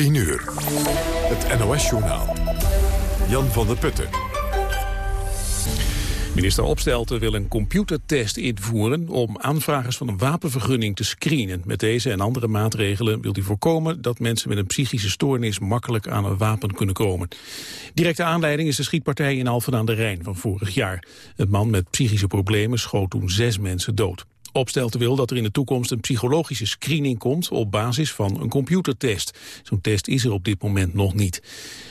10 uur. Het NOS-journaal. Jan van der Putten. Minister Opstelten wil een computertest invoeren om aanvragers van een wapenvergunning te screenen. Met deze en andere maatregelen wil hij voorkomen dat mensen met een psychische stoornis makkelijk aan een wapen kunnen komen. Directe aanleiding is de schietpartij in Alphen aan de Rijn van vorig jaar. Een man met psychische problemen schoot toen zes mensen dood. Opstelten wil dat er in de toekomst een psychologische screening komt op basis van een computertest. Zo'n test is er op dit moment nog niet.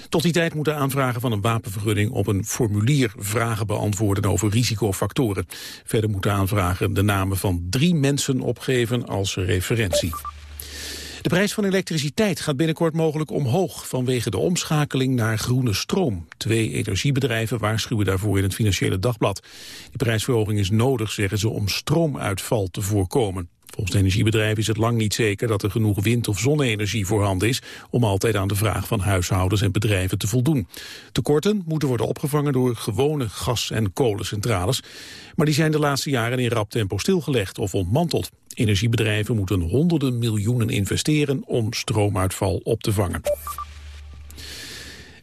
Tot die tijd moeten aanvragen van een wapenvergunning op een formulier vragen beantwoorden over risicofactoren. Verder moeten aanvragen de namen van drie mensen opgeven als referentie. De prijs van elektriciteit gaat binnenkort mogelijk omhoog vanwege de omschakeling naar groene stroom. Twee energiebedrijven waarschuwen daarvoor in het Financiële Dagblad. Die prijsverhoging is nodig, zeggen ze, om stroomuitval te voorkomen. Volgens de energiebedrijven is het lang niet zeker dat er genoeg wind- of zonne-energie voorhanden is om altijd aan de vraag van huishoudens en bedrijven te voldoen. Tekorten moeten worden opgevangen door gewone gas- en kolencentrales, maar die zijn de laatste jaren in rap tempo stilgelegd of ontmanteld. Energiebedrijven moeten honderden miljoenen investeren om stroomuitval op te vangen.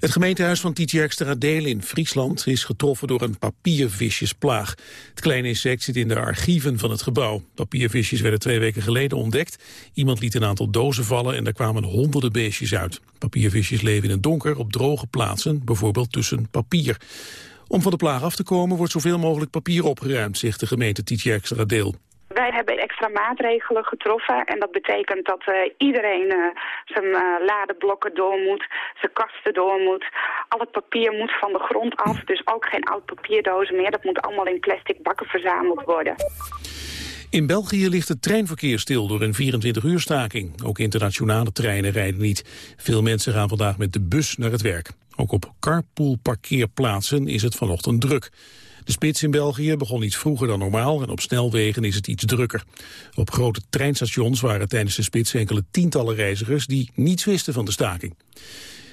Het gemeentehuis van Tietjerkstradeel in Friesland is getroffen door een papiervisjesplaag. Het kleine insect zit in de archieven van het gebouw. Papiervisjes werden twee weken geleden ontdekt. Iemand liet een aantal dozen vallen en daar kwamen honderden beestjes uit. Papiervisjes leven in het donker op droge plaatsen, bijvoorbeeld tussen papier. Om van de plaag af te komen wordt zoveel mogelijk papier opgeruimd, zegt de gemeente Tietjerkstradeel. Wij hebben extra maatregelen getroffen en dat betekent dat uh, iedereen uh, zijn uh, ladeblokken door moet, zijn kasten door moet. Al het papier moet van de grond af, dus ook geen oud papierdozen meer. Dat moet allemaal in plastic bakken verzameld worden. In België ligt het treinverkeer stil door een 24-uur staking. Ook internationale treinen rijden niet. Veel mensen gaan vandaag met de bus naar het werk. Ook op carpoolparkeerplaatsen is het vanochtend druk. De spits in België begon iets vroeger dan normaal en op snelwegen is het iets drukker. Op grote treinstations waren tijdens de spits enkele tientallen reizigers die niets wisten van de staking.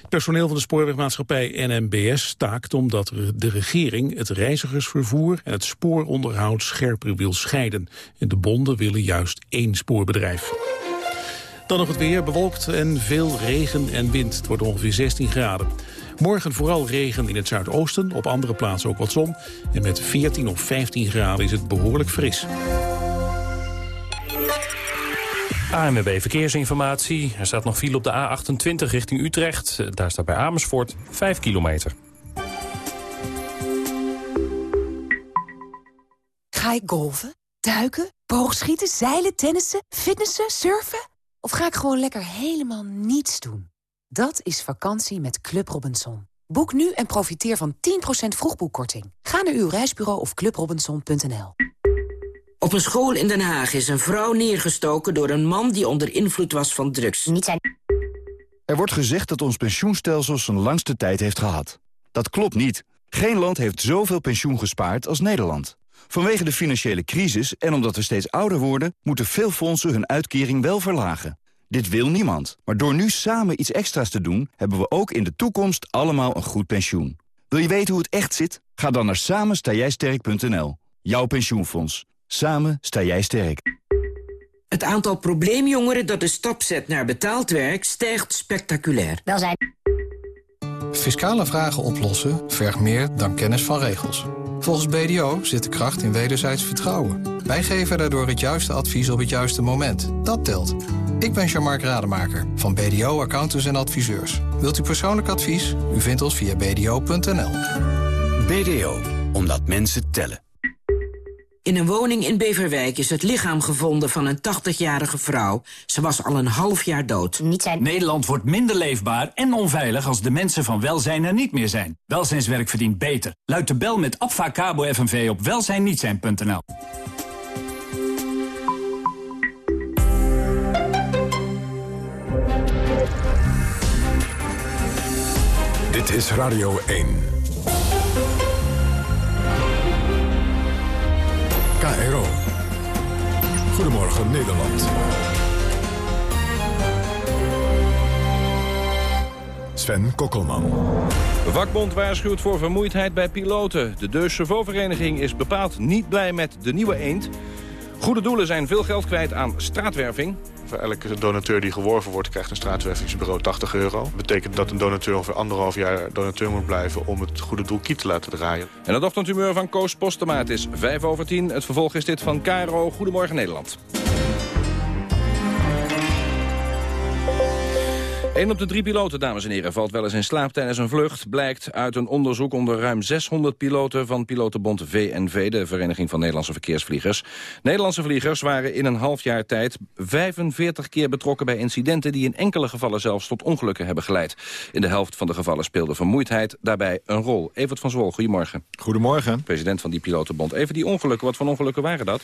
Het personeel van de spoorwegmaatschappij NMBS staakt omdat de regering het reizigersvervoer en het spooronderhoud scherper wil scheiden. En de bonden willen juist één spoorbedrijf. Dan nog het weer, bewolkt en veel regen en wind. Het wordt ongeveer 16 graden. Morgen vooral regen in het zuidoosten, op andere plaatsen ook wat zon. En met 14 of 15 graden is het behoorlijk fris. ANWB Verkeersinformatie. Er staat nog file op de A28 richting Utrecht. Daar staat bij Amersfoort 5 kilometer. Ga ik golven, duiken, boogschieten, zeilen, tennissen, fitnessen, surfen? Of ga ik gewoon lekker helemaal niets doen? Dat is vakantie met Club Robinson. Boek nu en profiteer van 10% vroegboekkorting. Ga naar uw reisbureau of clubrobinson.nl. Op een school in Den Haag is een vrouw neergestoken door een man die onder invloed was van drugs. Niet zijn... Er wordt gezegd dat ons pensioenstelsel zijn langste tijd heeft gehad. Dat klopt niet. Geen land heeft zoveel pensioen gespaard als Nederland. Vanwege de financiële crisis en omdat we steeds ouder worden... moeten veel fondsen hun uitkering wel verlagen. Dit wil niemand. Maar door nu samen iets extra's te doen... hebben we ook in de toekomst allemaal een goed pensioen. Wil je weten hoe het echt zit? Ga dan naar samenstaaijsterk.nl. Jouw pensioenfonds. Samen sta jij sterk. Het aantal probleemjongeren dat de stap zet naar betaald werk... stijgt spectaculair. Welzijn. Fiscale vragen oplossen vergt meer dan kennis van regels. Volgens BDO zit de kracht in wederzijds vertrouwen. Wij geven daardoor het juiste advies op het juiste moment. Dat telt. Ik ben Jean-Marc Rademaker van BDO Accountants en Adviseurs. Wilt u persoonlijk advies? U vindt ons via bdo.nl. BDO, omdat mensen tellen. In een woning in Beverwijk is het lichaam gevonden van een 80-jarige vrouw. Ze was al een half jaar dood. Niet zijn... Nederland wordt minder leefbaar en onveilig als de mensen van welzijn er niet meer zijn. Welzijnswerk verdient beter. Luid de bel met Abfacabo FNV op welzijnnietzijn.nl. Dit is Radio 1. KRO. Goedemorgen Nederland. Sven Kokkelman. Vakbond waarschuwt voor vermoeidheid bij piloten. De De Chauffeurvereniging is bepaald niet blij met de nieuwe eend. Goede doelen zijn veel geld kwijt aan straatwerving. Elke donateur die geworven wordt, krijgt een straatwervingsbureau 80 euro. Dat betekent dat een donateur ongeveer anderhalf jaar donateur moet blijven... om het goede doel kiet te laten draaien. En het ochtendhumeur van Koos Postemaat is 5 over 10. Het vervolg is dit van Caro. Goedemorgen Nederland. 1 op de drie piloten, dames en heren, valt wel eens in slaap tijdens een vlucht. Blijkt uit een onderzoek onder ruim 600 piloten van pilotenbond VNV... de Vereniging van Nederlandse Verkeersvliegers. Nederlandse vliegers waren in een half jaar tijd 45 keer betrokken bij incidenten... die in enkele gevallen zelfs tot ongelukken hebben geleid. In de helft van de gevallen speelde vermoeidheid daarbij een rol. Evert van Zwol, goedemorgen. Goedemorgen. President van die pilotenbond. Even die ongelukken, wat voor ongelukken waren dat?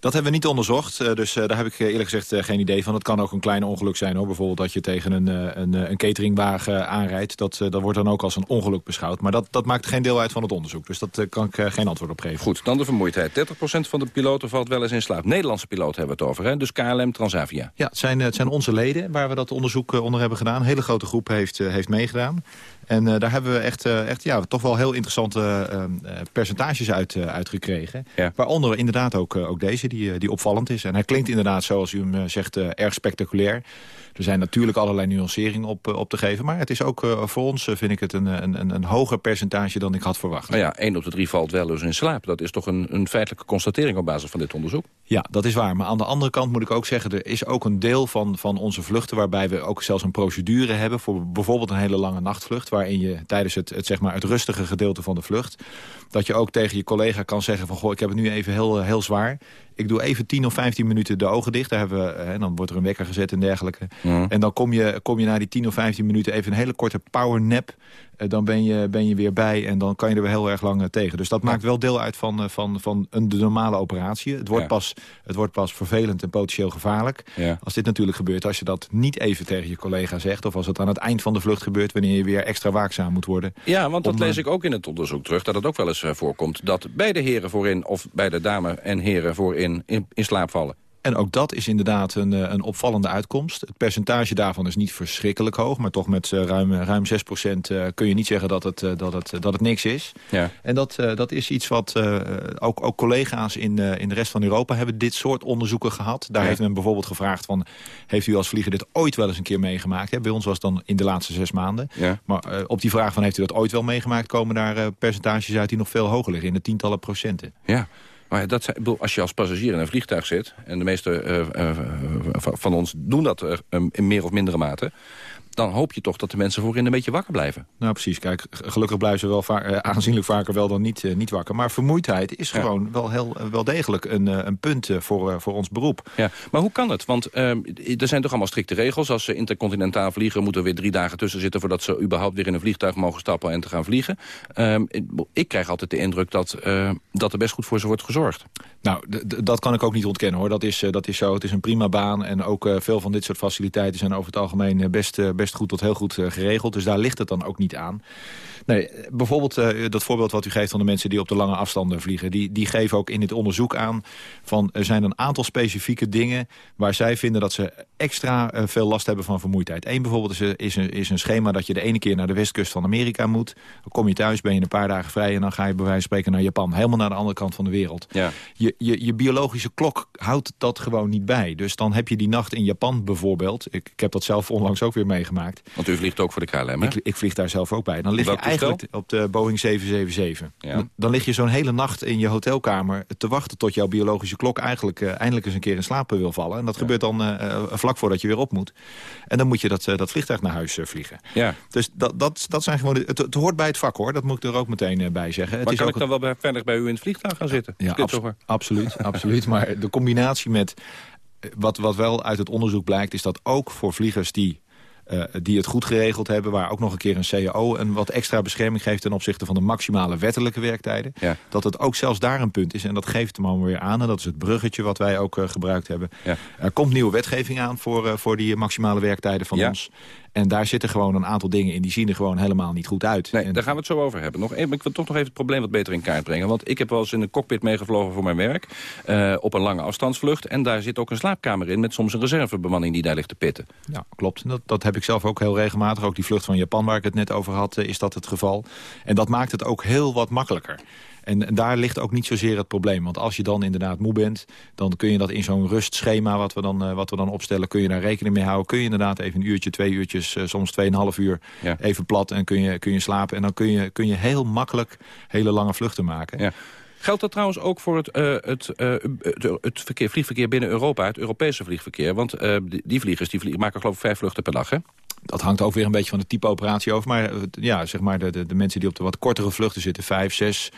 Dat hebben we niet onderzocht, eh, dus eh, daar heb ik eh, eerlijk gezegd geen idee van. Het kan ook een klein ongeluk zijn, hoor. bijvoorbeeld dat je tegen een, een, een cateringwagen aanrijdt. Dat, dat wordt dan ook als een ongeluk beschouwd. Maar dat, dat maakt geen deel uit van het onderzoek, dus dat kan ik geen antwoord op geven. Goed, dan de vermoeidheid. 30% van de piloten valt wel eens in slaap. Nederlandse piloten hebben we het over, hè? dus KLM, Transavia. Ja, het zijn, het zijn onze leden waar we dat onderzoek onder hebben gedaan. Een hele grote groep heeft, heeft meegedaan. En uh, daar hebben we echt, uh, echt ja, toch wel heel interessante uh, percentages uit, uitgekregen. Ja. Waaronder inderdaad ook, ook deze, die, die opvallend is. En hij klinkt inderdaad, zoals u hem zegt, erg spectaculair. Er zijn natuurlijk allerlei nuanceringen op, op te geven. Maar het is ook voor ons, vind ik het, een, een, een hoger percentage dan ik had verwacht. Nou ja, één op de drie valt wel eens in slaap. Dat is toch een, een feitelijke constatering op basis van dit onderzoek? Ja, dat is waar. Maar aan de andere kant moet ik ook zeggen... er is ook een deel van, van onze vluchten waarbij we ook zelfs een procedure hebben... voor bijvoorbeeld een hele lange nachtvlucht... waarin je tijdens het, het, zeg maar het rustige gedeelte van de vlucht... dat je ook tegen je collega kan zeggen van... goh, ik heb het nu even heel, heel zwaar ik doe even 10 of 15 minuten de ogen dicht. Daar hebben we, hè, dan wordt er een wekker gezet en dergelijke. En dan kom je, kom je na die 10 of 15 minuten even een hele korte power nap. Uh, dan ben je, ben je weer bij en dan kan je er weer heel erg lang uh, tegen. Dus dat maakt wel deel uit van, van, van een de normale operatie. Het wordt, ja. pas, het wordt pas vervelend en potentieel gevaarlijk. Ja. Als dit natuurlijk gebeurt, als je dat niet even tegen je collega zegt... of als het aan het eind van de vlucht gebeurt... wanneer je weer extra waakzaam moet worden. Ja, want dat lees ik ook in het onderzoek terug... dat het ook wel eens voorkomt dat beide heren voorin... of beide dames en heren voorin in, in, slaap vallen. En ook dat is inderdaad een, een opvallende uitkomst. Het percentage daarvan is niet verschrikkelijk hoog... maar toch met ruim, ruim 6% kun je niet zeggen dat het, dat het, dat het niks is. Ja. En dat, dat is iets wat ook, ook collega's in, in de rest van Europa... hebben dit soort onderzoeken gehad. Daar ja. heeft men bijvoorbeeld gevraagd van... heeft u als vlieger dit ooit wel eens een keer meegemaakt? Bij ons was het dan in de laatste zes maanden. Ja. Maar op die vraag van heeft u dat ooit wel meegemaakt... komen daar percentages uit die nog veel hoger liggen. In de tientallen procenten. Ja. Maar dat, als je als passagier in een vliegtuig zit... en de meeste uh, uh, van ons doen dat in meer of mindere mate dan hoop je toch dat de mensen voorin een beetje wakker blijven. Nou, precies. Kijk, gelukkig blijven ze wel uh, aanzienlijk vaker wel dan niet, uh, niet wakker. Maar vermoeidheid is gewoon wel, heel, wel degelijk een, uh, een punt voor, voor ons beroep. Ja, maar hoe kan het? Want ehm, er zijn toch allemaal strikte regels. Als ze intercontinentaal vliegen, moeten er weer drie dagen tussen zitten... voordat ze überhaupt weer in een vliegtuig mogen stappen en te gaan vliegen. Ehm, ik krijg altijd de indruk dat, dat er best goed voor ze wordt gezorgd. Nou, dat kan ik ook niet ontkennen hoor. Dat is, dat is zo. Het is een prima baan. En ook veel van dit soort faciliteiten zijn over het algemeen best, best goed tot heel goed uh, geregeld. Dus daar ligt het dan ook niet aan. Nee, bijvoorbeeld uh, dat voorbeeld wat u geeft van de mensen die op de lange afstanden vliegen. Die, die geven ook in dit onderzoek aan van er zijn een aantal specifieke dingen waar zij vinden dat ze extra uh, veel last hebben van vermoeidheid. Eén bijvoorbeeld is, is, een, is een schema dat je de ene keer naar de westkust van Amerika moet. Dan kom je thuis, ben je een paar dagen vrij en dan ga je bij wijze van spreken naar Japan. Helemaal naar de andere kant van de wereld. Ja. Je, je, je biologische klok houdt dat gewoon niet bij. Dus dan heb je die nacht in Japan bijvoorbeeld. Ik, ik heb dat zelf onlangs ook weer meegemaakt. Want u vliegt ook voor de KLM, hè? Ik, ik vlieg daar zelf ook bij. Dan lig je eigenlijk op de Boeing 777. Ja. Dan lig je zo'n hele nacht in je hotelkamer te wachten... tot jouw biologische klok eigenlijk uh, eindelijk eens een keer in slaap wil vallen. En dat ja. gebeurt dan uh, vlak voordat je weer op moet. En dan moet je dat, uh, dat vliegtuig naar huis vliegen. Ja. Dus dat, dat, dat zijn gewoon... Het, het, hoort bij het vak, hoor. Dat moet ik er ook meteen bij zeggen. Maar het kan is ook ik dan wel verder bij u in het vliegtuig gaan zitten? Ja, abs absoluut, absoluut. Maar de combinatie met... Wat, wat wel uit het onderzoek blijkt, is dat ook voor vliegers die uh, die het goed geregeld hebben... waar ook nog een keer een CAO een wat extra bescherming geeft... ten opzichte van de maximale wettelijke werktijden. Ja. Dat het ook zelfs daar een punt is. En dat geeft hem allemaal weer aan. En dat is het bruggetje wat wij ook uh, gebruikt hebben. Ja. Er komt nieuwe wetgeving aan voor, uh, voor die maximale werktijden van ja. ons. En daar zitten gewoon een aantal dingen in. Die zien er gewoon helemaal niet goed uit. Nee, en... daar gaan we het zo over hebben. Nog even, ik wil toch nog even het probleem wat beter in kaart brengen. Want ik heb wel eens in een cockpit meegevlogen voor mijn werk. Uh, op een lange afstandsvlucht. En daar zit ook een slaapkamer in met soms een reservebemanning die daar ligt te pitten. Ja, klopt. Dat, dat heb ik zelf ook heel regelmatig. Ook die vlucht van Japan waar ik het net over had, is dat het geval. En dat maakt het ook heel wat makkelijker. En, en, daar ligt ook niet zozeer het probleem. Want als je dan inderdaad moe bent... dan kun je dat in zo'n rustschema wat we, dan, wat we dan opstellen... kun je daar rekening mee houden. Kun je inderdaad even een uurtje, twee uurtjes, soms tweeënhalf uur... even plat en kun je, kun je slapen. En dan kun je, kun je heel makkelijk hele lange vluchten maken. Ja. Geldt dat trouwens ook voor het, uh, het, uh, het verkeer, vliegverkeer binnen Europa, het Europese vliegverkeer? Want uh, die, vliegers die vliegen, maken geloof ik vijf vluchten per dag, hè? Dat hangt ook weer een beetje van het type operatie over. Maar ja, zeg maar de, de, de mensen die op de wat kortere vluchten zitten, vijf, zes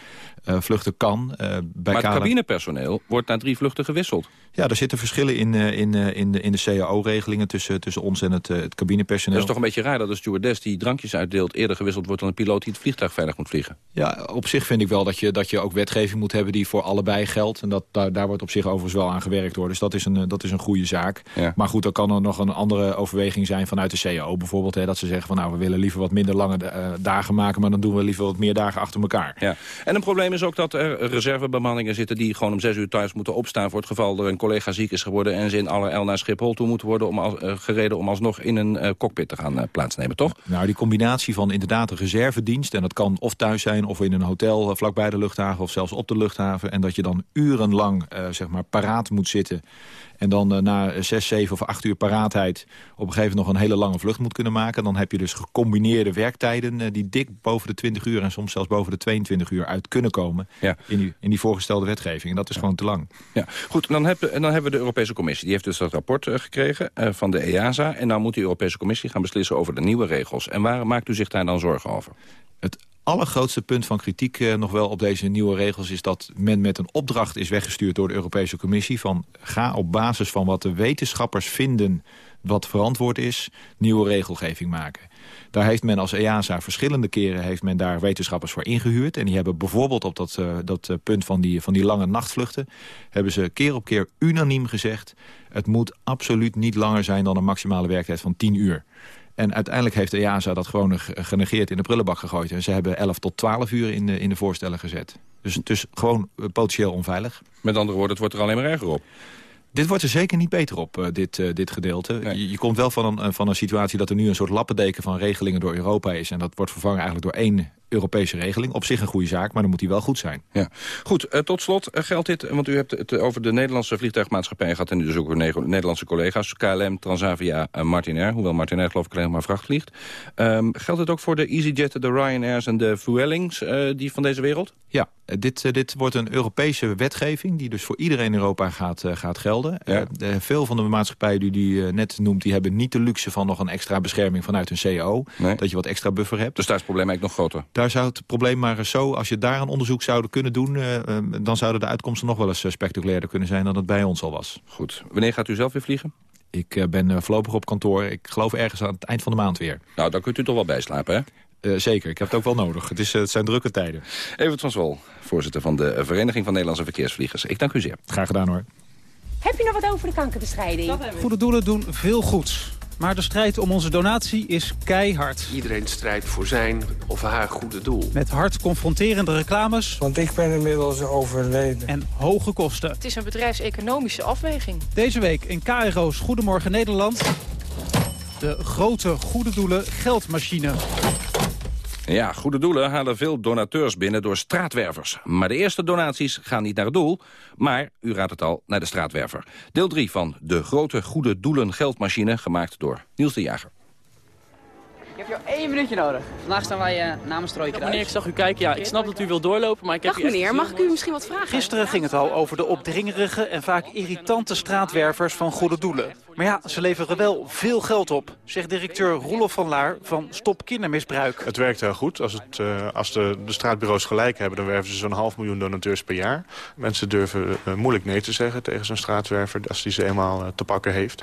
vluchten kan. Uh, bij maar het cabinepersoneel wordt na drie vluchten gewisseld. Ja, er zitten verschillen in, uh, in, in de, in de CAO-regelingen tussen, tussen ons en het, het cabinepersoneel. Dat is toch een beetje raar dat een stewardess die drankjes uitdeelt... eerder gewisseld wordt dan een piloot die het vliegtuig veilig moet vliegen? Ja, op zich vind ik wel dat je, dat je ook wetgeving moet hebben die voor allebei geldt. En dat, daar, daar wordt op zich overigens wel aan gewerkt hoor. Dus dat is een, dat is een goede zaak. Ja. Maar goed, er kan er nog een andere overweging zijn vanuit de CAO bijvoorbeeld. Hè, dat ze zeggen van nou, we willen liever wat minder lange dagen maken... maar dan doen we liever wat meer dagen achter elkaar. Ja. En een probleem is ook dat er reservebemanningen zitten... die gewoon om zes uur thuis moeten opstaan voor het geval er een collega ziek is geworden... en ze in allerijl naar Schiphol toe moeten worden om als, uh, gereden... om alsnog in een uh, cockpit te gaan uh, plaatsnemen, toch? Nou, die combinatie van inderdaad een reservedienst... en dat kan of thuis zijn of in een hotel vlakbij de luchthaven... of zelfs op de luchthaven... en dat je dan urenlang zeg maar paraat moet zitten... En dan uh, na 6, 7 of 8 uur paraatheid op een gegeven moment nog een hele lange vlucht moet kunnen maken. Dan heb je dus gecombineerde werktijden uh, die dik boven de 20 uur en soms zelfs boven de 22 uur uit kunnen komen. Ja. In, die, in die voorgestelde wetgeving. En dat is ja. gewoon te lang. Ja. Goed, dan, heb, dan hebben we de Europese Commissie. Die heeft dus dat rapport uh, gekregen van de EASA. En dan moet de Europese Commissie gaan beslissen over de nieuwe regels. En waar maakt u zich daar dan zorgen over? Het allergrootste punt van kritiek eh, nog wel op deze nieuwe regels... is dat men met een opdracht is weggestuurd door de Europese Commissie... van ga op basis van wat de wetenschappers vinden wat verantwoord is... nieuwe regelgeving maken. Daar heeft men als EASA verschillende keren heeft men daar wetenschappers voor ingehuurd. En die hebben bijvoorbeeld op dat, uh, dat punt van die, van die lange nachtvluchten... hebben ze keer op keer unaniem gezegd... het moet absoluut niet langer zijn dan een maximale werktijd van 10 uur. En uiteindelijk heeft de EASA dat gewoon genegeerd in de prullenbak gegooid. En ze hebben 11 tot 12 uur in de, in de voorstellen gezet. Dus het is gewoon potentieel onveilig. Met andere woorden, het wordt er alleen maar erger op. Dit wordt er zeker niet beter op, uh, dit, uh, dit gedeelte. Nee. Je, je, komt wel van een, van een situatie dat er nu een soort lappendeken van regelingen door Europa is. En dat wordt vervangen eigenlijk door één Europese regeling. Op zich een goede zaak, maar dan moet die wel goed zijn. Ja. Goed, uh, tot slot uh, geldt dit, want u hebt het over de Nederlandse vliegtuigmaatschappij gehad... en dus ook Nederlandse collega's, KLM, Transavia en Martinair. Hoewel Martinair geloof ik alleen maar vracht vliegt. Um, geldt het ook voor de EasyJet, de Ryanairs en de Vuelings uh, die van deze wereld? Ja, dit, dit wordt een Europese wetgeving die dus voor iedereen in Europa gaat, gaat gelden. Ja. veel van de maatschappijen die die net noemt... die hebben niet de luxe van nog een extra bescherming vanuit een CAO. Nee. Dat je wat extra buffer hebt. Dus daar is het probleem eigenlijk nog groter? Daar zou het probleem maar zo, als je daar een onderzoek zouden kunnen doen... Uh, uh, dan zouden de uitkomsten nog wel eens spectaculairder kunnen zijn dan het bij ons al was. Goed. Wanneer gaat u zelf weer vliegen? Ik uh, ben voorlopig op kantoor. Ik geloof ergens aan het eind van de maand weer. Nou, dan kunt u toch wel bijslapen, hè? Uh, zeker, ik heb het ook wel nodig. Het, is, uh, het zijn drukke tijden. Evert van Zwol, voorzitter van de Vereniging van Nederlandse Verkeersvliegers. Ik dank u zeer. Graag gedaan hoor. Heb je nog wat over de kankerbestrijding? Goede doelen doen veel goeds. Maar de strijd om onze donatie is keihard. Iedereen strijdt voor zijn of haar goede doel. Met hard confronterende reclames. Want ik ben inmiddels overleden. En hoge kosten. Het is een bedrijfseconomische afweging. Deze week in KRO's Goedemorgen Nederland. De grote goede doelen geldmachine. Ja, goede doelen halen veel donateurs binnen door straatwervers. Maar de eerste donaties gaan niet naar het doel, maar, u raadt het al, naar de straatwerver. Deel 3 van De Grote Goede Doelen Geldmachine, gemaakt door Niels de Jager. Ik heb jou één minuutje nodig. Vandaag staan wij uh, namens Trojka Meneer, ik zag u kijken. Ja, ik snap dat u wilt doorlopen, maar ik heb Dag meneer, mag ik u misschien wat vragen? Gisteren ging het al over de opdringerige en vaak irritante straatwervers van goede doelen. Maar ja, ze leveren wel veel geld op, zegt directeur Roelof van Laar van Stop Kindermisbruik. Het werkt heel goed. Als, het, uh, als de, de straatbureaus gelijk hebben, dan werven ze zo'n half miljoen donateurs per jaar. Mensen durven uh, moeilijk nee te zeggen tegen zo'n straatwerver als die ze eenmaal uh, te pakken heeft.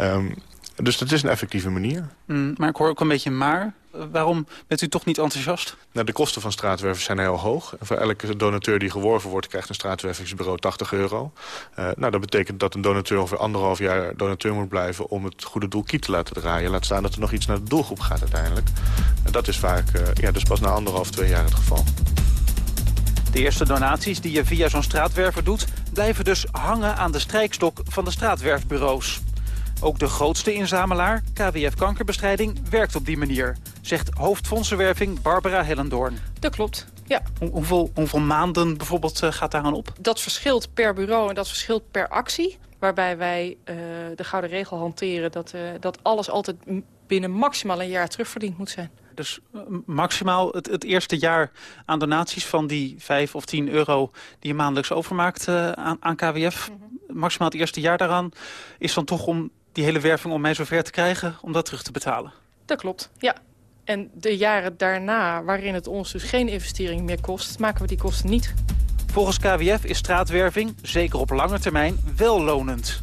Um, dus dat is een effectieve manier. Mm, maar ik hoor ook een beetje maar. Waarom bent u toch niet enthousiast? Nou, de kosten van straatwervers zijn heel hoog. En voor elke donateur die geworven wordt, krijgt een straatwervingsbureau 80 euro. Uh, nou, dat betekent dat een donateur ongeveer anderhalf jaar donateur moet blijven... om het goede doel kiet te laten draaien. Laat staan dat er nog iets naar de doelgroep gaat uiteindelijk. En dat is vaak uh, ja, dus pas na anderhalf, twee jaar het geval. De eerste donaties die je via zo'n straatwerver doet... blijven dus hangen aan de strijkstok van de straatwerfbureaus. Ook de grootste inzamelaar, KWF Kankerbestrijding, werkt op die manier, zegt hoofdfondsenwerving Barbara Hellendoorn. Dat klopt. Ja. Hoe- hoeveel, hoeveel maanden bijvoorbeeld eh, gaat daaraan op? Dat verschilt per bureau en dat verschilt per actie. Waarbij wij eh, de gouden regel hanteren dat, eh, dat alles altijd binnen maximaal een jaar terugverdiend moet zijn. Dus maximaal het, het eerste jaar aan donaties van die 5 of 10 euro die je maandelijks overmaakt eh, aan, aan KWF. Maximaal het eerste jaar daaraan is dan toch om die hele werving om mij zover te krijgen om dat terug te betalen. Dat klopt, ja. En de jaren daarna, waarin het ons dus geen investering meer kost... maken we die kosten niet. Volgens KWF is straatwerving, zeker op lange termijn, wel lonend.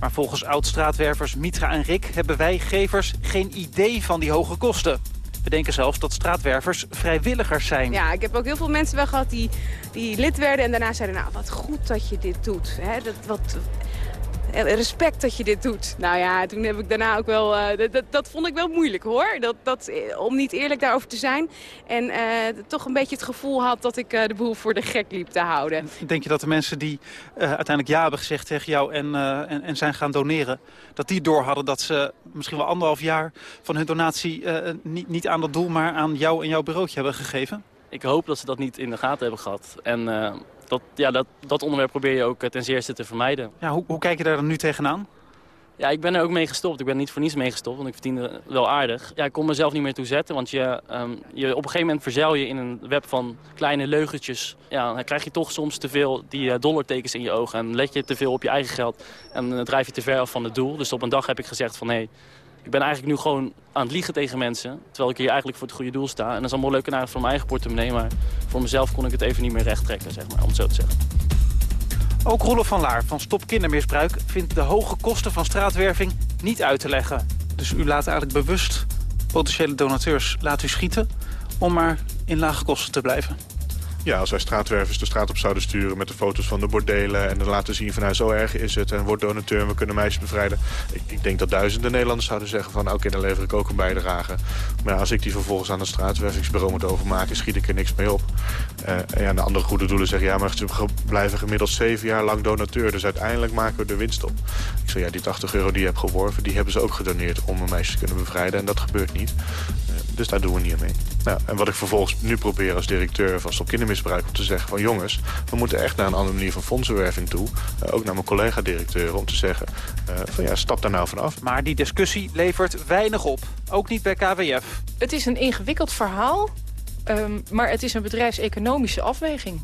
Maar volgens oud-straatwervers Mitra en Rick hebben wij gevers geen idee van die hoge kosten. We denken zelfs dat straatwervers vrijwilligers zijn. Ja, ik heb ook heel veel mensen wel gehad die, die lid werden en daarna zeiden... nou, wat goed dat je dit doet. Hè? Dat, wat, respect dat je dit doet. Nou ja, toen heb ik daarna ook wel... eh, dat- dat, dat vond ik wel moeilijk, hoor. Dat, dat, eh, om niet eerlijk daarover te zijn. En eh, toch een beetje het gevoel had dat ik eh, de boel voor de gek liep te houden. Denk je dat de mensen die eh, uiteindelijk ja hebben gezegd tegen jou en, eh, en, en zijn gaan doneren... dat die door hadden dat ze misschien wel anderhalf jaar van hun donatie... eh, niet, niet aan dat doel, maar aan jou en jouw bureautje hebben gegeven? Ik hoop dat ze dat niet in de gaten hebben gehad. En eh, dat, ja, dat, dat onderwerp probeer je ook eh, ten zeerste te vermijden. Ja, hoe, hoe kijk je daar dan nu tegenaan? Ja, ik ben er ook mee gestopt. Ik ben niet voor niets mee gestopt, want ik verdiende wel aardig. Ja, ik kon mezelf niet meer toe zetten, want je, ehm, je, op een gegeven moment verzeil je in een web van kleine leugentjes. Ja, dan krijg je toch soms te veel die eh, dollartekens in je ogen en let je te veel op je eigen geld. En dan drijf je te ver af van het doel. Dus op een dag heb ik gezegd van, hé, ik ben eigenlijk nu gewoon aan het liegen tegen mensen. Terwijl ik hier eigenlijk voor het goede doel sta. En dat is allemaal leuk en aardig voor mijn eigen portemonnee, maar voor mezelf kon ik het even niet meer recht trekken, zeg maar, om het zo te zeggen. Ook Roelof van Laar van Stop Kindermisbruik vindt de hoge kosten van straatwerving niet uit te leggen. Dus u laat eigenlijk bewust potentiële donateurs laten u schieten om maar in lage kosten te blijven. Ja, als wij straatwervers de straat op zouden sturen met de foto's van de bordelen... en dan laten zien van nou, zo erg is het en word donateur en we kunnen meisjes bevrijden. Ik, ik denk dat duizenden Nederlanders zouden zeggen van oké, dan lever ik ook een bijdrage. Maar als ik die vervolgens aan het straatwervingsbureau moet overmaken, schiet ik er niks mee op. Eh, en de andere goede doelen zeggen ja, maar ze blijven gemiddeld zeven jaar lang donateur. Dus uiteindelijk maken we de winst op. Ik zeg ja, die 80 euro die je hebt geworven, die hebben ze ook gedoneerd om een meisje te kunnen bevrijden. En dat gebeurt niet. Eh, dus daar doen we niet mee. Nou, en wat ik vervolgens nu probeer als directeur van Stop Om te zeggen van jongens, we moeten echt naar een andere manier van fondsenwerving toe. Eh, ook naar mijn collega-directeuren om te zeggen eh, van ja, stap daar nou vanaf. Maar die discussie levert weinig op. Ook niet bij KWF. Het is een ingewikkeld verhaal, ehm, maar het is een bedrijfseconomische afweging.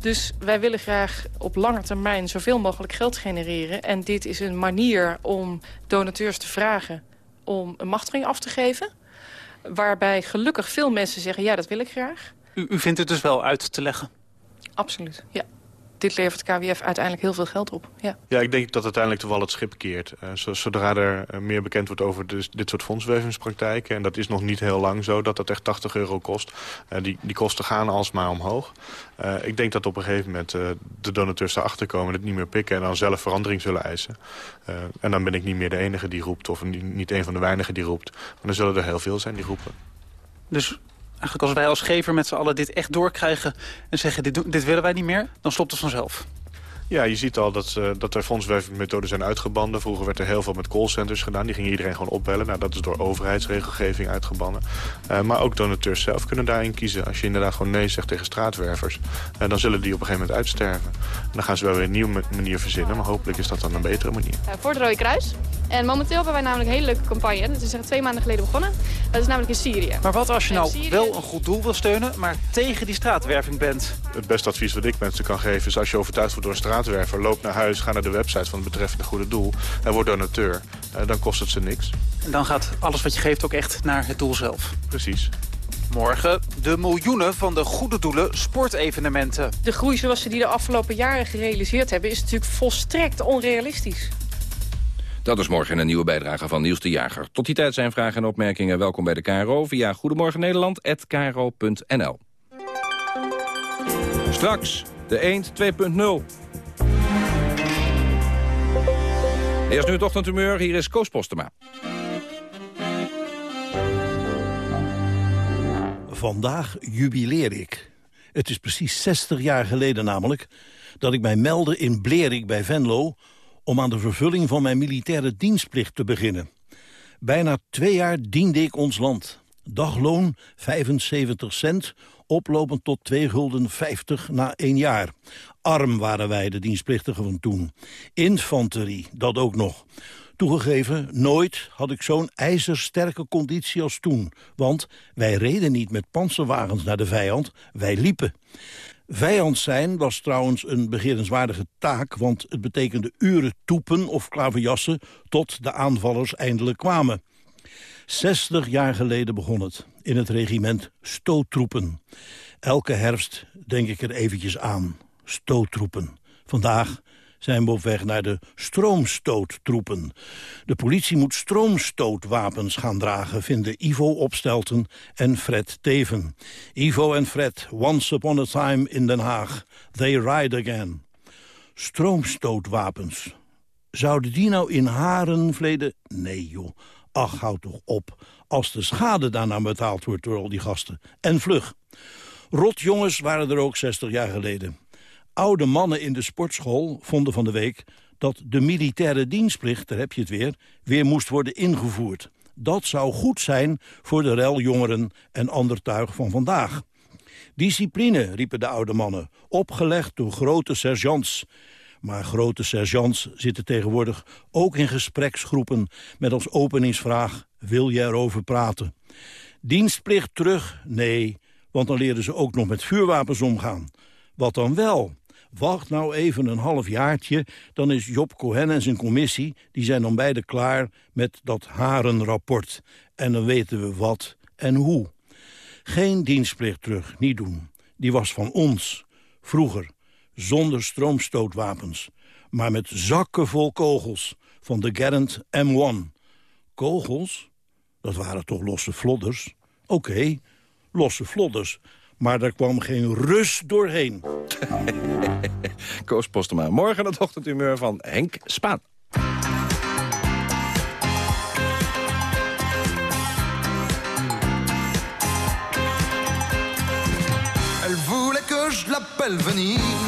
Dus wij willen graag op lange termijn zoveel mogelijk geld genereren. En dit is een manier om donateurs te vragen om een machtiging af te geven. Waarbij gelukkig veel mensen zeggen, ja, dat wil ik graag. U, u vindt het dus wel uit te leggen. Absoluut, ja. Dit levert KWF uiteindelijk heel veel geld op, ja. Ja, ik denk dat uiteindelijk toch wel het schip keert. Zo- zodra er eh, meer bekend wordt over dus dit soort fondswervingspraktijken... en dat is nog niet heel lang zo, dat dat echt 80 euro kost. Eh, die, die kosten gaan alsmaar omhoog. Eh, ik denk dat op een gegeven moment eh, de donateurs erachter komen... het niet meer pikken en dan zelf verandering zullen eisen. Eh, en dan ben ik niet meer de enige die roept... of niet, niet een van de weinigen die roept. Maar dan zullen er heel veel zijn die roepen. Dus eigenlijk als wij als gever met z'n allen dit echt doorkrijgen... en zeggen dit, dit willen wij niet meer, dan stopt het vanzelf. Ja, je ziet al dat, eh, dat er fondswervingsmethoden zijn uitgebannen. Vroeger werd er heel veel met callcenters gedaan. Die gingen iedereen gewoon opbellen. Nou, dat is door overheidsregelgeving uitgebannen. Eh, maar ook donateurs zelf kunnen daarin kiezen. Als je inderdaad gewoon nee zegt tegen straatwervers... eh, dan zullen die op een gegeven moment uitsterven. En dan gaan ze wel weer een nieuwe ma- manier verzinnen. Maar hopelijk is dat dan een betere manier. Voor het Rode Kruis. En momenteel hebben wij namelijk een hele leuke campagne. Dat is echt twee maanden geleden begonnen. Dat is namelijk in Syrië. Maar wat als je nou Syrië- wel een goed doel wil steunen... maar tegen die straatwerving bent? Het beste advies wat ik mensen kan geven is als je overtuigd wordt door een loop naar huis, ga naar de website van het betreffende goede doel... en word donateur. Eh, dan kost het ze niks. En dan gaat alles wat je geeft ook echt naar het doel zelf. Precies. Morgen de miljoenen van de goede doelen sportevenementen. De groei zoals ze die de afgelopen jaren gerealiseerd hebben... is natuurlijk volstrekt onrealistisch. Dat is morgen een nieuwe bijdrage van Niels de Jager. Tot die tijd zijn vragen en opmerkingen. Welkom bij de KRO via Goedemorgen Nederland@kro.nl. Straks de Eend 2.0. Eerst nu het ochtendhumeur, hier is Koos Postema. Vandaag jubileer ik. Het is precies 60 jaar geleden namelijk dat ik mij meldde in Blerik bij Venlo... om aan de vervulling van mijn militaire dienstplicht te beginnen. Bijna twee jaar diende ik ons land. Dagloon 75 cent, oplopend tot 2 gulden 50 na één jaar. Arm waren wij, de dienstplichtigen van toen. Infanterie, dat ook nog. Toegegeven, nooit had ik zo'n ijzersterke conditie als toen. Want wij reden niet met panzerwagens naar de vijand, wij liepen. Vijand zijn was trouwens een begerenswaardige taak... want het betekende uren toepen of klaverjassen... tot de aanvallers eindelijk kwamen. 60 jaar geleden begon het, in het regiment stoottroepen. Elke herfst denk ik er eventjes aan, stoottroepen. Vandaag zijn we op weg naar de stroomstoottroepen. De politie moet stroomstootwapens gaan dragen, vinden Ivo Opstelten en Fred Teven. Ivo en Fred, once upon a time in Den Haag. They ride again. Stroomstootwapens. Zouden die nou in haren vleden? Nee, joh. Ach, houd toch op. Als de schade daarna betaald wordt door al die gasten. En vlug. Rotjongens waren er ook 60 jaar geleden. Oude mannen in de sportschool vonden van de week dat de militaire dienstplicht, daar heb je het weer, weer moest worden ingevoerd. Dat zou goed zijn voor de reljongeren en ander tuig van vandaag. Discipline, riepen de oude mannen, opgelegd door grote sergeants. Maar grote sergeants zitten tegenwoordig ook in gespreksgroepen... met als openingsvraag, wil jij erover praten? Dienstplicht terug? Nee, want dan leren ze ook nog met vuurwapens omgaan. Wat dan wel? Wacht nou even een half jaartje, dan is Job Cohen en zijn commissie... die zijn dan beide klaar met dat harenrapport. En dan weten we wat en hoe. Geen dienstplicht terug, niet doen. Die was van ons, vroeger, zonder stroomstootwapens... maar met zakken vol kogels van de Garand M1. Kogels? Dat waren toch losse vlodders? Oké, losse vlodders maar er kwam geen rust doorheen. Koos Postema. Morgen het ochtendhumeur van Henk Spaan. Elle voulait que je l'appelle Venise.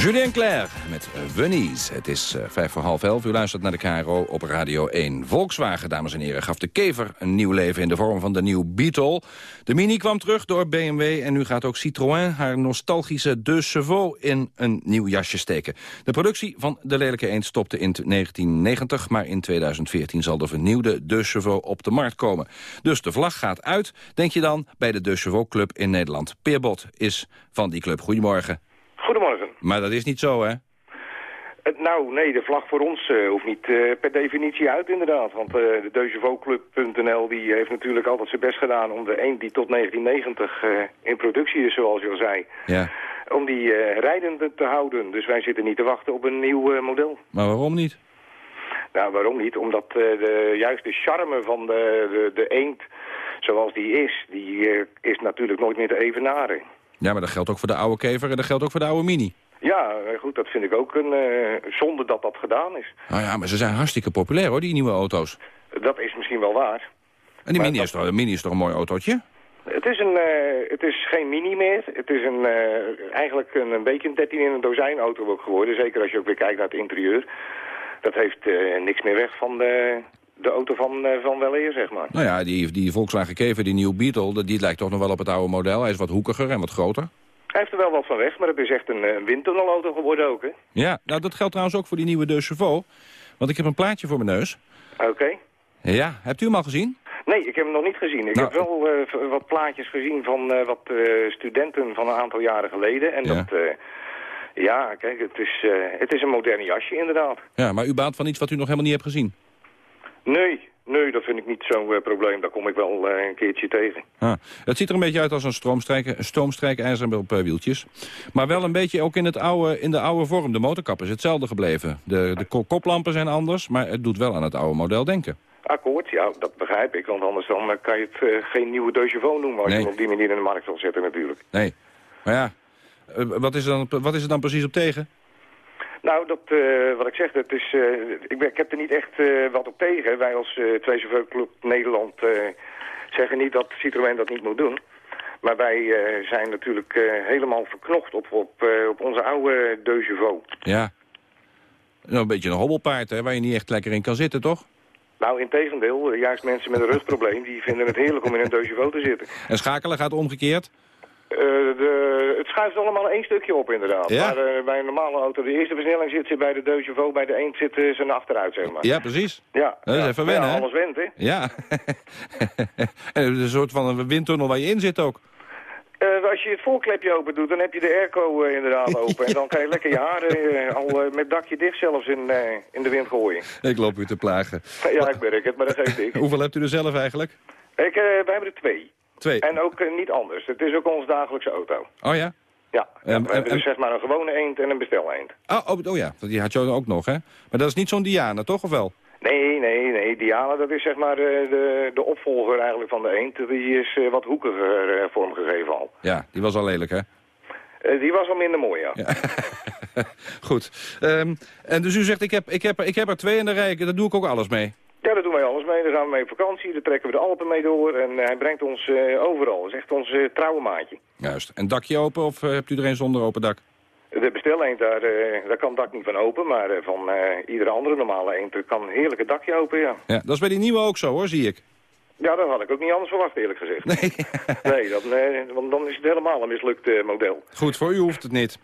Julien Claire met Venise. Het is uh, vijf voor half elf. U luistert naar de KRO op Radio 1. Volkswagen, dames en heren, gaf de kever een nieuw leven... in de vorm van de nieuwe Beetle. De Mini kwam terug door BMW... en nu gaat ook Citroën haar nostalgische De Chevaux in een nieuw jasje steken. De productie van de lelijke eend stopte in 1990... maar in 2014 zal de vernieuwde De Chevaux op de markt komen. Dus de vlag gaat uit, denk je dan, bij de De Chevaux Club in Nederland. Peer Bot is van die club. Goedemorgen. Goedemorgen. Maar dat is niet zo, hè? Uh, nou, nee, de vlag voor ons uh, hoeft niet uh, per definitie uit, inderdaad. Want de Deuzevoclub.nl die heeft natuurlijk altijd zijn best gedaan... om de eend die tot 1990 in productie is, zoals je al zei... Ja. om die rijdende te houden. Dus wij zitten niet te wachten op een nieuw model. Maar waarom niet? Nou, waarom niet? Omdat de, juist de charme van de, de, de eend, zoals die is... die is natuurlijk nooit meer te evenaren. Ja, maar dat geldt ook voor de oude kever en dat geldt ook voor de oude Mini. Ja, goed, dat vind ik ook een uh, zonde dat dat gedaan is. Nou ja, maar ze zijn hartstikke populair hoor, die nieuwe auto's. Dat is misschien wel waar. En die mini, dat... is toch, de Mini is toch een mooi autootje? Het is, een, uh, het is geen Mini meer. Het is een, uh, eigenlijk een, een beetje een 13 in een dozijn auto ook geworden. Zeker als je ook weer kijkt naar het interieur. Dat heeft niks meer weg van de, de auto van, uh, van weleer, zeg maar. Nou ja, die, die Volkswagen Kever, die nieuwe Beetle, die lijkt toch nog wel op het oude model. Hij is wat hoekiger en wat groter. Hij heeft er wel wat van weg, maar het is echt een, een windtunnelauto geworden ook, hè? Ja, nou dat geldt trouwens ook voor die nieuwe De Chevaux. Want ik heb een plaatje voor mijn neus. Oké. Ja, hebt u hem al gezien? Nee, ik heb hem nog niet gezien. Ik Nou, heb wel uh, wat plaatjes gezien van uh, wat uh, studenten van een aantal jaren geleden. En Ja. dat, ja, kijk, het is, het is een modern jasje inderdaad. Ja, maar u baat van iets wat u nog helemaal niet hebt gezien. Nee, nee, dat vind ik niet zo'n uh, probleem. Daar kom ik wel uh, een keertje tegen. Ah, het ziet er een beetje uit als een een stoomstrijkijzer op uh, wieltjes. Maar wel een beetje ook in, het oude, in de oude vorm. De motorkap is hetzelfde gebleven. De, de ko- koplampen zijn anders, maar het doet wel aan het oude model denken. Akkoord, ja, dat begrijp ik. Want anders dan, kan je het geen nieuwe De Chevaux noemen... als Nee. je hem op die manier in de markt wil zetten natuurlijk. Nee, maar ja, eh, wat, is er dan, wat is er dan precies op tegen? Nou, dat, uh, wat ik zeg, dat is, uh, ik, ben, ik heb er niet echt uh, wat op tegen. Wij als uh, Club Nederland zeggen niet dat Citroën dat niet moet doen. Maar wij zijn natuurlijk helemaal verknocht op, op, op onze oude De Chauveau. Ja, nou, een beetje een hobbelpaard, hè, waar je niet echt lekker in kan zitten, toch? Nou, in tegendeel, juist mensen met een rugprobleem... die vinden het heerlijk om in een De Chauveau te zitten. En schakelen gaat omgekeerd? Uh, de, het schuift allemaal één stukje op inderdaad. Ja? Maar uh, bij een normale auto, de eerste versnelling zit, zit bij de De Chauveau, bij de eend zit uh, zijn achteruit, zeg maar. Ja, precies. Ja, dat is ja. even wennen, ja, alles went, hè? Ja. een soort van een windtunnel waar je in zit ook. Uh, als je het voorklepje open doet, dan heb je de airco uh, inderdaad open. En dan kan je lekker je haren uh, al met dakje dicht zelfs in, in de wind gooien. Ik loop u te plagen. Ja, ik merk het, maar dat geeft ik. Hoeveel hebt u er zelf eigenlijk? Ik, wij hebben er twee. Twee? En ook niet anders. Het is ook onze dagelijkse auto. Oh ja? Ja, ja we hebben dus zeg maar een gewone eend en een bestel eend. Oh, oh, oh ja, die had je ook nog, hè? Maar dat is niet zo'n Diana, toch, of wel? Nee, nee, nee. Diana, dat is zeg maar de, de opvolger eigenlijk van de eend. Die is uh, wat hoekiger vormgegeven al. Ja, die was al lelijk, hè? Uh, die was al minder mooi, ja. ja. Goed. Um, en dus u zegt, ik heb, ik, heb, ik heb er twee in de rij. Daar doe ik ook alles mee. Ja, daar doen wij alles mee. Daar gaan we mee op vakantie. Daar trekken we de Alpen mee door. En hij brengt ons overal. Dat is echt ons trouwe maatje. Juist. En dakje open of hebt u er een zonder open dak? De besteleend, daar, daar kan het dak niet van open, maar van iedere andere normale eend kan een heerlijke dakje open, ja. Ja, dat is bij die nieuwe ook zo hoor, zie ik. Ja, dat had ik ook niet anders verwacht, eerlijk gezegd. Nee. nee, dat, nee want dan is het helemaal een mislukt model. Goed, voor u hoeft het niet.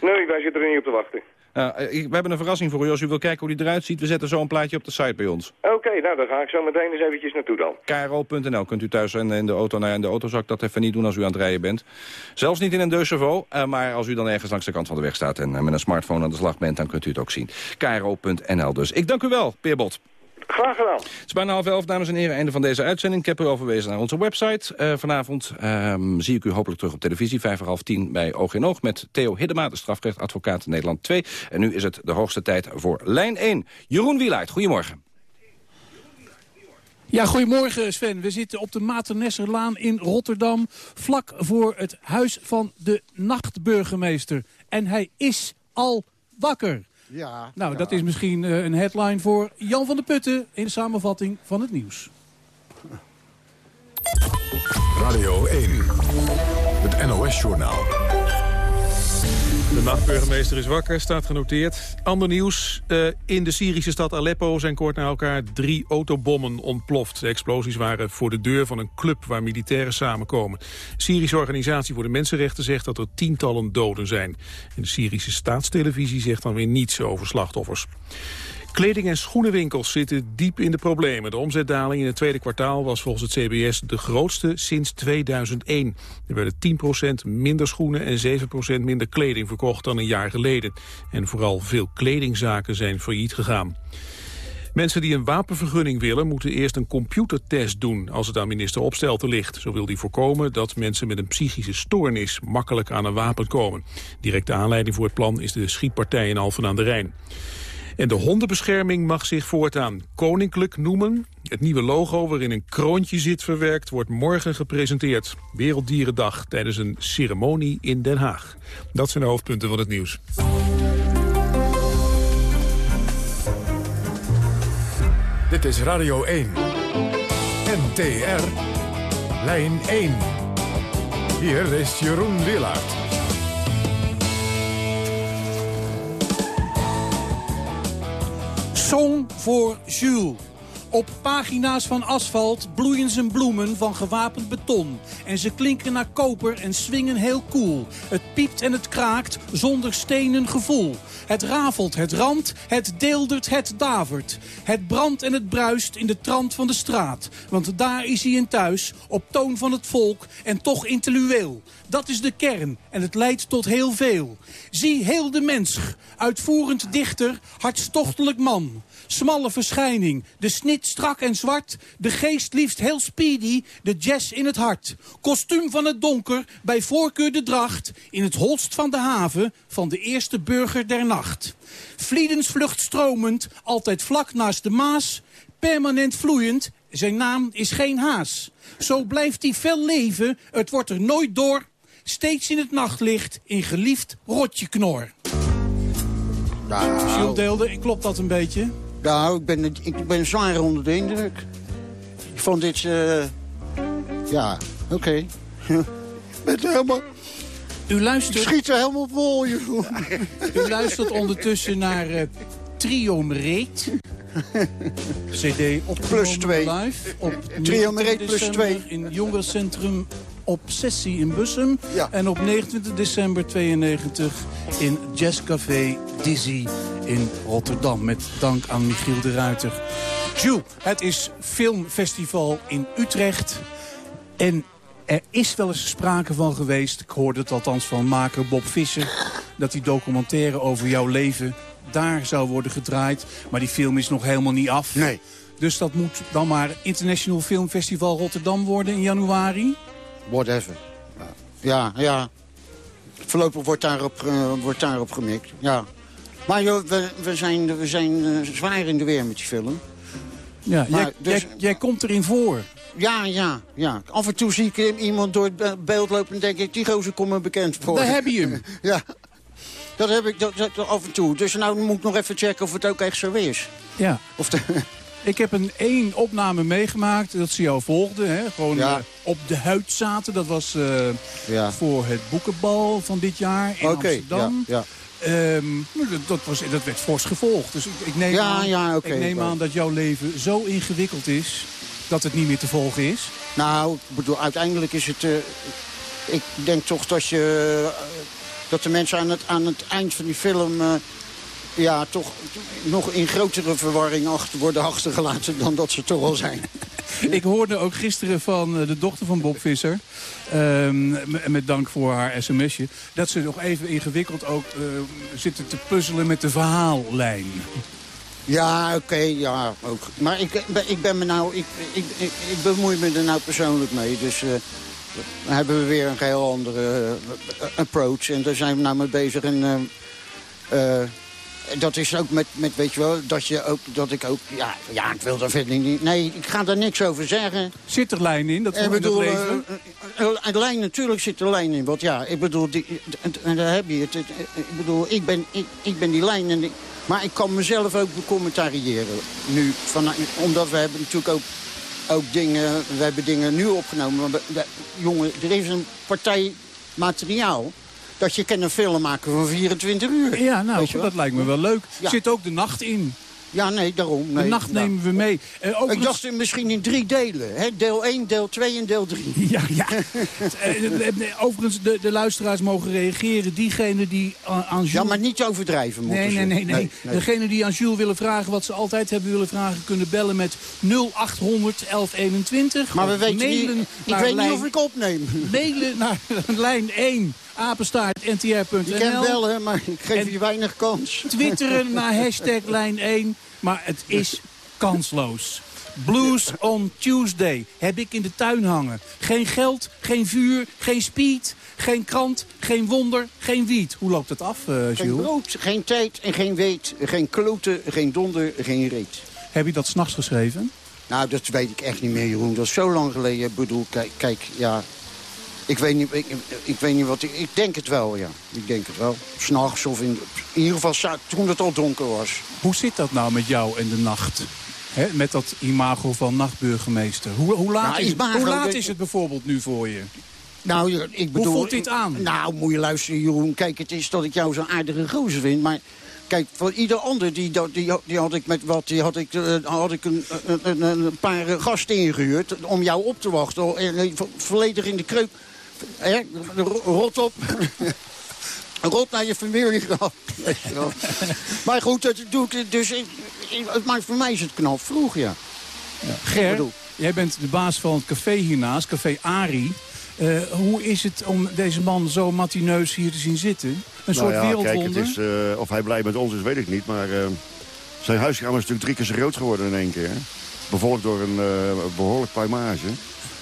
Nee, wij zitten er niet op te wachten. We hebben een verrassing voor u. Als u wil kijken hoe die eruit ziet, we zetten zo een plaatje op de site bij ons. Oké, okay, nou dan ga ik zo meteen eens eventjes naartoe dan. KRO.nl kunt u thuis en in de auto, in de autozak dat even niet doen als u aan het rijden bent. Zelfs niet in een De Chauveau, uh, maar als u dan ergens langs de kant van de weg staat en uh, met een smartphone aan de slag bent, dan kunt u het ook zien. KRO.nl dus. Ik dank u wel, Peerbot. Graag gedaan. Het is bijna half elf, dames en heren, einde van deze uitzending. Ik heb u al verwezen naar onze website. Uh, vanavond um, zie ik u hopelijk terug op televisie, vijf voor half tien bij Oog in Oog... met Theo Hiddema, de strafrechtadvocaat Nederland 2. En nu is het de hoogste tijd voor lijn 1. Jeroen Wielaert, goedemorgen. Ja, goedemorgen Sven. We zitten op de Maternesserlaan in Rotterdam... vlak voor het huis van de nachtburgemeester. En hij is al wakker. Ja. Nou, ja. dat is misschien uh, een headline voor Jan van der Putten... in de samenvatting van het nieuws. Radio 1, het NOS-journaal. De nachtburgemeester is wakker, staat genoteerd. Ander nieuws. Uh, in de Syrische stad Aleppo zijn kort na elkaar drie autobommen ontploft. De explosies waren voor de deur van een club waar militairen samenkomen. De Syrische Organisatie voor de Mensenrechten zegt dat er tientallen doden zijn. En de Syrische staatstelevisie zegt dan weer niets over slachtoffers. Kleding- en schoenenwinkels zitten diep in de problemen. De omzetdaling in het tweede kwartaal was volgens het CBS de grootste sinds 2001. Er werden 10% minder schoenen en 7% minder kleding verkocht dan een jaar geleden. En vooral veel kledingzaken zijn failliet gegaan. Mensen die een wapenvergunning willen moeten eerst een computertest doen als het aan minister Opstelten ligt. Zo wil hij voorkomen dat mensen met een psychische stoornis makkelijk aan een wapen komen. Directe aanleiding voor het plan is de schietpartij in Alphen aan de Rijn. En de hondenbescherming mag zich voortaan koninklijk noemen. Het nieuwe logo waarin een kroontje zit verwerkt wordt morgen gepresenteerd. Werelddierendag tijdens een ceremonie in Den Haag. Dat zijn de hoofdpunten van het nieuws. Dit is Radio 1. NTR. Lijn 1. Hier is Jeroen Willaert. Song voor Jules. Op pagina's van asfalt bloeien zijn bloemen van gewapend beton. En ze klinken naar koper en swingen heel cool. Het piept en het kraakt zonder stenen gevoel. Het rafelt, het ramt, het deeldert, het davert. Het brandt en het bruist in de trant van de straat. Want daar is hij in thuis, op toon van het volk en toch intellueel. Dat is de kern en het leidt tot heel veel. Zie heel de mens, uitvoerend dichter, hartstochtelijk man. Smalle verschijning, de snit strak en zwart. De geest liefst heel speedy, de jazz in het hart. Kostuum van het donker, bij voorkeur de dracht. In het holst van de haven van de eerste burger der nacht. Vliedensvlucht stromend, altijd vlak naast de Maas. Permanent vloeiend, zijn naam is geen haas. Zo blijft hij fel leven, het wordt er nooit door. Steeds in het nachtlicht, in geliefd rotje knor. Nou, Jules deelde, klopt dat een beetje? Nou, ik ben, ik ben zwaar onder de indruk. Ik vond dit... Uh, ja, oké. Okay. ben helemaal... U luistert... Ik schiet er helemaal vol, joh. U luistert ondertussen naar uh, Trio Mereet. CD op plus 2. live op Trio Mereet plus 2. in jongerencentrum Obsessie in Bussum. Ja. En op 29 december 92 in Jazzcafé Dizzy in Rotterdam. Met dank aan Michiel de Ruiter. Jules, het is filmfestival in Utrecht. En er is wel eens sprake van geweest, ik hoorde het althans van maker Bob Visser... dat die documentaire over jouw leven daar zou worden gedraaid. Maar die film is nog helemaal niet af. Nee. Dus dat moet dan maar International Film Festival Rotterdam worden in januari? Whatever. Ja, ja. Voorlopig wordt daarop, uh, wordt daarop gemikt, ja. Maar joh, we, we zijn, we zijn uh, zwaar in de weer met die film. Ja, maar, jij, dus, jij, jij, komt erin voor. Ja, ja, ja. Af en toe zie ik iemand door het beeld lopen en denk ik... die gozer komt me bekend voor. Daar heb je hem. ja. Dat heb ik dat, dat, af en toe. Dus nou moet ik nog even checken of het ook echt zo is. Ja. Of de... Ik heb een één opname meegemaakt dat ze jou volgden. Hè? Gewoon ja. uh, op de huid zaten. Dat was uh, ja. voor het boekenbal van dit jaar in okay, Amsterdam. Ja, um, dat, was, dat werd fors gevolgd. Dus ik, ik neem, aan, okay, ik neem aan dat jouw leven zo ingewikkeld is dat het niet meer te volgen is. Nou, ik bedoel, uiteindelijk is het... Uh, ik denk toch dat je... dat de mensen aan het, aan het eind van die film ja, toch nog in grotere verwarring achter worden achtergelaten dan dat ze toch al zijn. Ik hoorde ook gisteren van de dochter van Bob Visser, um, met dank voor haar sms'je, dat ze nog even ingewikkeld ook uh, zitten te puzzelen met de verhaallijn. Ja, oké, okay, ja. Ook. Maar ik, ik ben me nou, ik, ik, ik, ik bemoei me er nou persoonlijk mee, dus... Uh, dan hebben we weer een heel andere uh, approach. En daar zijn we nou mee bezig. En, uh, dat is ook met, met, weet je wel, dat, je ook, dat ik ook... Ja, ja, ik wil daar verder niet... Nee, ik ga daar niks over zeggen. Zit er lijn in, dat, ik bedoel, dat leven? Uh, uh, lijn, natuurlijk zit er lijn in. Want ja, ik bedoel, die, en daar heb je het. Ik bedoel, ik ben, ik, ik ben die lijn. En ik, maar ik kan mezelf ook becommentariëren. Nu, van, omdat we hebben natuurlijk ook, ook dingen... We hebben dingen nu opgenomen. Maar, jongen, er is een partij materiaal dat je kan een film maken van 24 uur. Ja, nou, wel? dat lijkt me wel leuk. Ja. Zit ook de nacht in. Ja, nee, daarom. De Nee, nacht ja. nemen we mee. Eh, Ik dacht misschien in drie delen. Hè? Deel 1, deel 2 en deel 3. Ja, ja. Eh, eh, overigens, de, de luisteraars mogen reageren. Diegenen die aan Jules... Ja, maar niet overdrijven moeten Nee, nee, nee, nee. Nee. Degenen die aan Jules willen vragen wat ze altijd hebben willen vragen... kunnen bellen met 0800 1121. Maar we weten niet, ik weet lijn- niet of ik opneem. Mailen naar lijn 1 apenstaartntr.nl. Je kan bellen, maar ik geef je weinig kans. Twitteren naar hashtag lijn 1. Maar het is kansloos. Blues on Tuesday heb ik in de tuin hangen. Geen geld, geen vuur, geen speed, geen krant, geen wonder, geen wiet. Hoe loopt het af, eh Geen brood, geen tijd en geen weet. Geen kloten, geen donder, geen reet. Heb je dat s'nachts geschreven? Nou, dat weet ik echt niet meer, Jeroen. Dat is zo lang geleden. Ik bedoel, kijk, kijk ja... Ik weet, niet, ik, ik weet niet wat ik... Ik denk het wel, ja. Ik denk het wel. S'nachts of in, in ieder geval toen het al donker was. Hoe zit dat nou met jou en de nacht? Met dat imago van nachtburgemeester. Hoe, hoe laat, Nou, is, het, imago, hoe laat is het bijvoorbeeld nu voor je? Nou, ik bedoel... voelt dit aan? Nou, moet je luisteren, Jeroen. Kijk, het is dat ik jou zo'n aardige gozer vind, maar... Kijk, voor ieder ander, die, die, die, had ik met wat, die had ik, eh, had ik een, een, een, paar gasten ingehuurd om jou op te wachten. En, eh, vo- volledig in de kreuk. Hè? Rot op. Rot naar je familie wel. maar goed, dat doe ik dus. Ik, ik- maar voor mij is het knap vroeg, ja. Ger, bedoel- jij bent de baas van het café hiernaast, café Ari. Eh, hoe is het om deze man zo matineus hier te zien zitten? Een Nou soort ja, kijk, wereldwonder? het is, eh, of hij blij met ons is, weet ik niet. Maar eh, zijn huiskamer is natuurlijk drie keer zo groot geworden in één keer. Bevolkt door een eh, behoorlijk pluimage.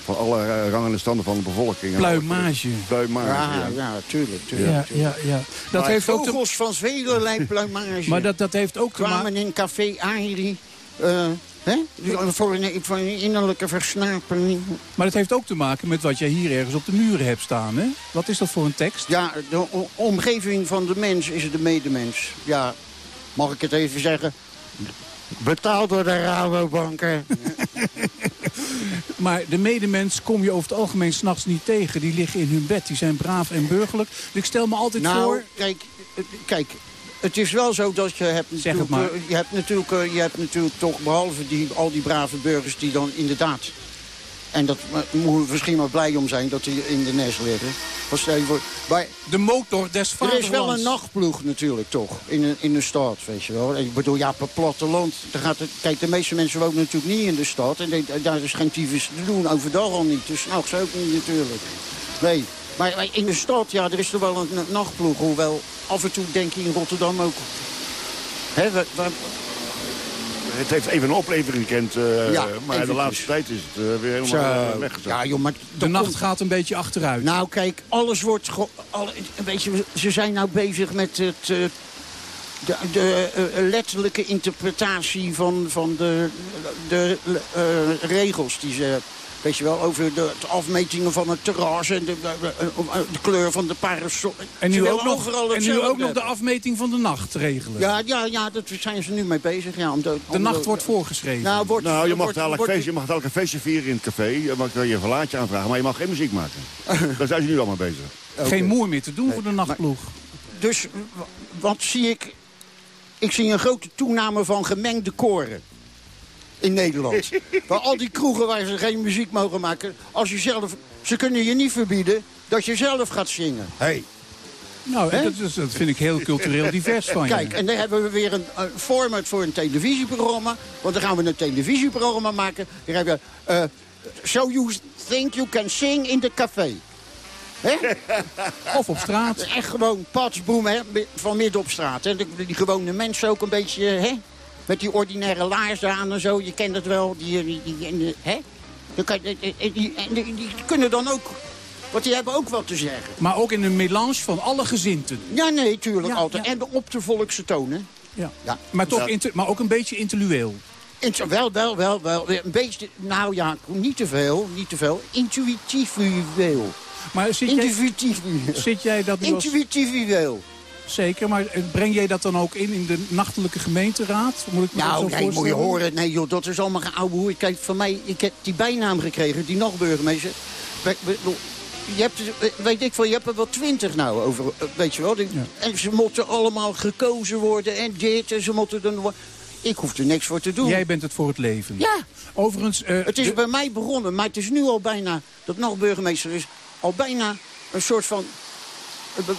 Van alle rangen en standen van de bevolking. Pluimage. Pluimage, Ja, ja. ja, tuurlijk. tuurlijk, Ja, tuurlijk. ja, ja. Dat Maar heeft ook te, vogels van velerlei plumage. maar dat, dat heeft ook te maken... kwamen in café Ari. eh, hè? Voor, een, voor een innerlijke versnapering. Maar dat heeft ook te maken met wat jij hier ergens op de muren hebt staan, hè? Wat is dat voor een tekst? Ja, de omgeving van de mens is de medemens. Ja, mag ik het even zeggen? Betaald door de Rabobanken. Maar de medemens kom je over het algemeen s'nachts niet tegen. Die liggen in hun bed, die zijn braaf en burgerlijk. Dus ik stel me altijd nou, voor... kijk, kijk, het is wel zo dat je hebt Zeg het natuurlijk, maar. eh, je hebt natuurlijk, eh, je hebt natuurlijk toch, behalve die, al die brave burgers die dan inderdaad... En dat moeten we misschien maar blij om zijn dat die in de nest liggen. Voor, De motor des er vaderlands. is wel een nachtploeg natuurlijk toch, in een, in de stad, weet je wel. Ik bedoel, ja, het platteland, daar gaat het, kijk, de meeste mensen wonen natuurlijk niet in de stad. En daar is geen tyfus te doen, overdag al niet, dus s'nachts ook niet natuurlijk. Nee, maar maar in de stad, ja, er is er wel een, nachtploeg, hoewel af en toe denk je in Rotterdam ook... Hè, wa- wa- Het heeft even een oplevering gekend, eh, Ja, maar de laatste tijd is het eh, weer helemaal uh, weggezakt. ja, joh, maar De nacht gaat een beetje achteruit. Nou, kijk, alles wordt... Alle, weet je, ze zijn nou bezig met het, eh, de, de eh, letterlijke interpretatie van, van de, de eh, regels die ze... Weet je wel, over de, de afmetingen van het terras en de, de, de- de kleur van de parasol. en Ze nu willen ook nog, en nu ook nog de afmeting van de nacht regelen. Ja, ja, ja, daar zijn ze nu mee bezig. Ja, om de, de nacht wordt voorgeschreven. Nou, wordt, Nou, je mag, wordt- dadelijk wordt- feest, je mag dadelijk een feestje vieren in het café. Je mag je verlaatje aanvragen, maar je mag geen muziek maken. Daar zijn ze nu allemaal bezig. Geen moer meer te doen voor de nachtploeg. Dus wat zie ik? Ik zie een grote toename van gemengde koren. In Nederland. Waar al die kroegen waar ze geen muziek mogen maken. Als je zelf, ze kunnen je niet verbieden dat je zelf gaat zingen. Hey. Nou, Hè? dat, is- dat vind ik heel cultureel divers van je. Kijk, en dan hebben we weer een, een format voor een televisieprogramma. Want dan gaan we een televisieprogramma maken. Dan hebben we... eh, so you think you can sing in the café. Hè? Of op straat. Echt gewoon patsboom hè, van midden op straat. Hè. Die, die gewone mensen ook een beetje, hè? Met die ordinaire laarzen aan en zo. Je kent het wel. Die, die, die, eh, hè? Dan kan, je- die, die, en die, die kunnen dan ook... Want die hebben ook wat te zeggen. Maar ook in een melange van alle gezinten. Ja, nee, tuurlijk Ja, altijd. ja. En op de volkse toon, hè? Ja. Ja. Maar, toch inter- maar ook een beetje intellectueel. Int- wel, wel, wel, wel. Een beetje, nou ja, niet te veel, niet te veel. Intuïtief-wel. Maar zit jij, Intuïtief. zit jij dat nu als... Zeker, maar eh, breng jij dat dan ook in in de nachtelijke gemeenteraad? Moet ik me dat zo Nou, nee, moet je horen. Nee, joh, dat is allemaal geouwe hoer. Kijk, van mij, ik heb die bijnaam gekregen, die nachtburgemeester. Je hebt, er, weet ik veel, je hebt er wel twintig nou over, eh, weet je wel. En ze moeten allemaal gekozen worden en dit en ze moeten nog... Ik hoef er niks voor te doen. Jij bent het voor het leven. Ja. Overigens... eh, Het is de- bij mij begonnen, maar het is nu al bijna... Dat nog burgemeester is al bijna een soort van...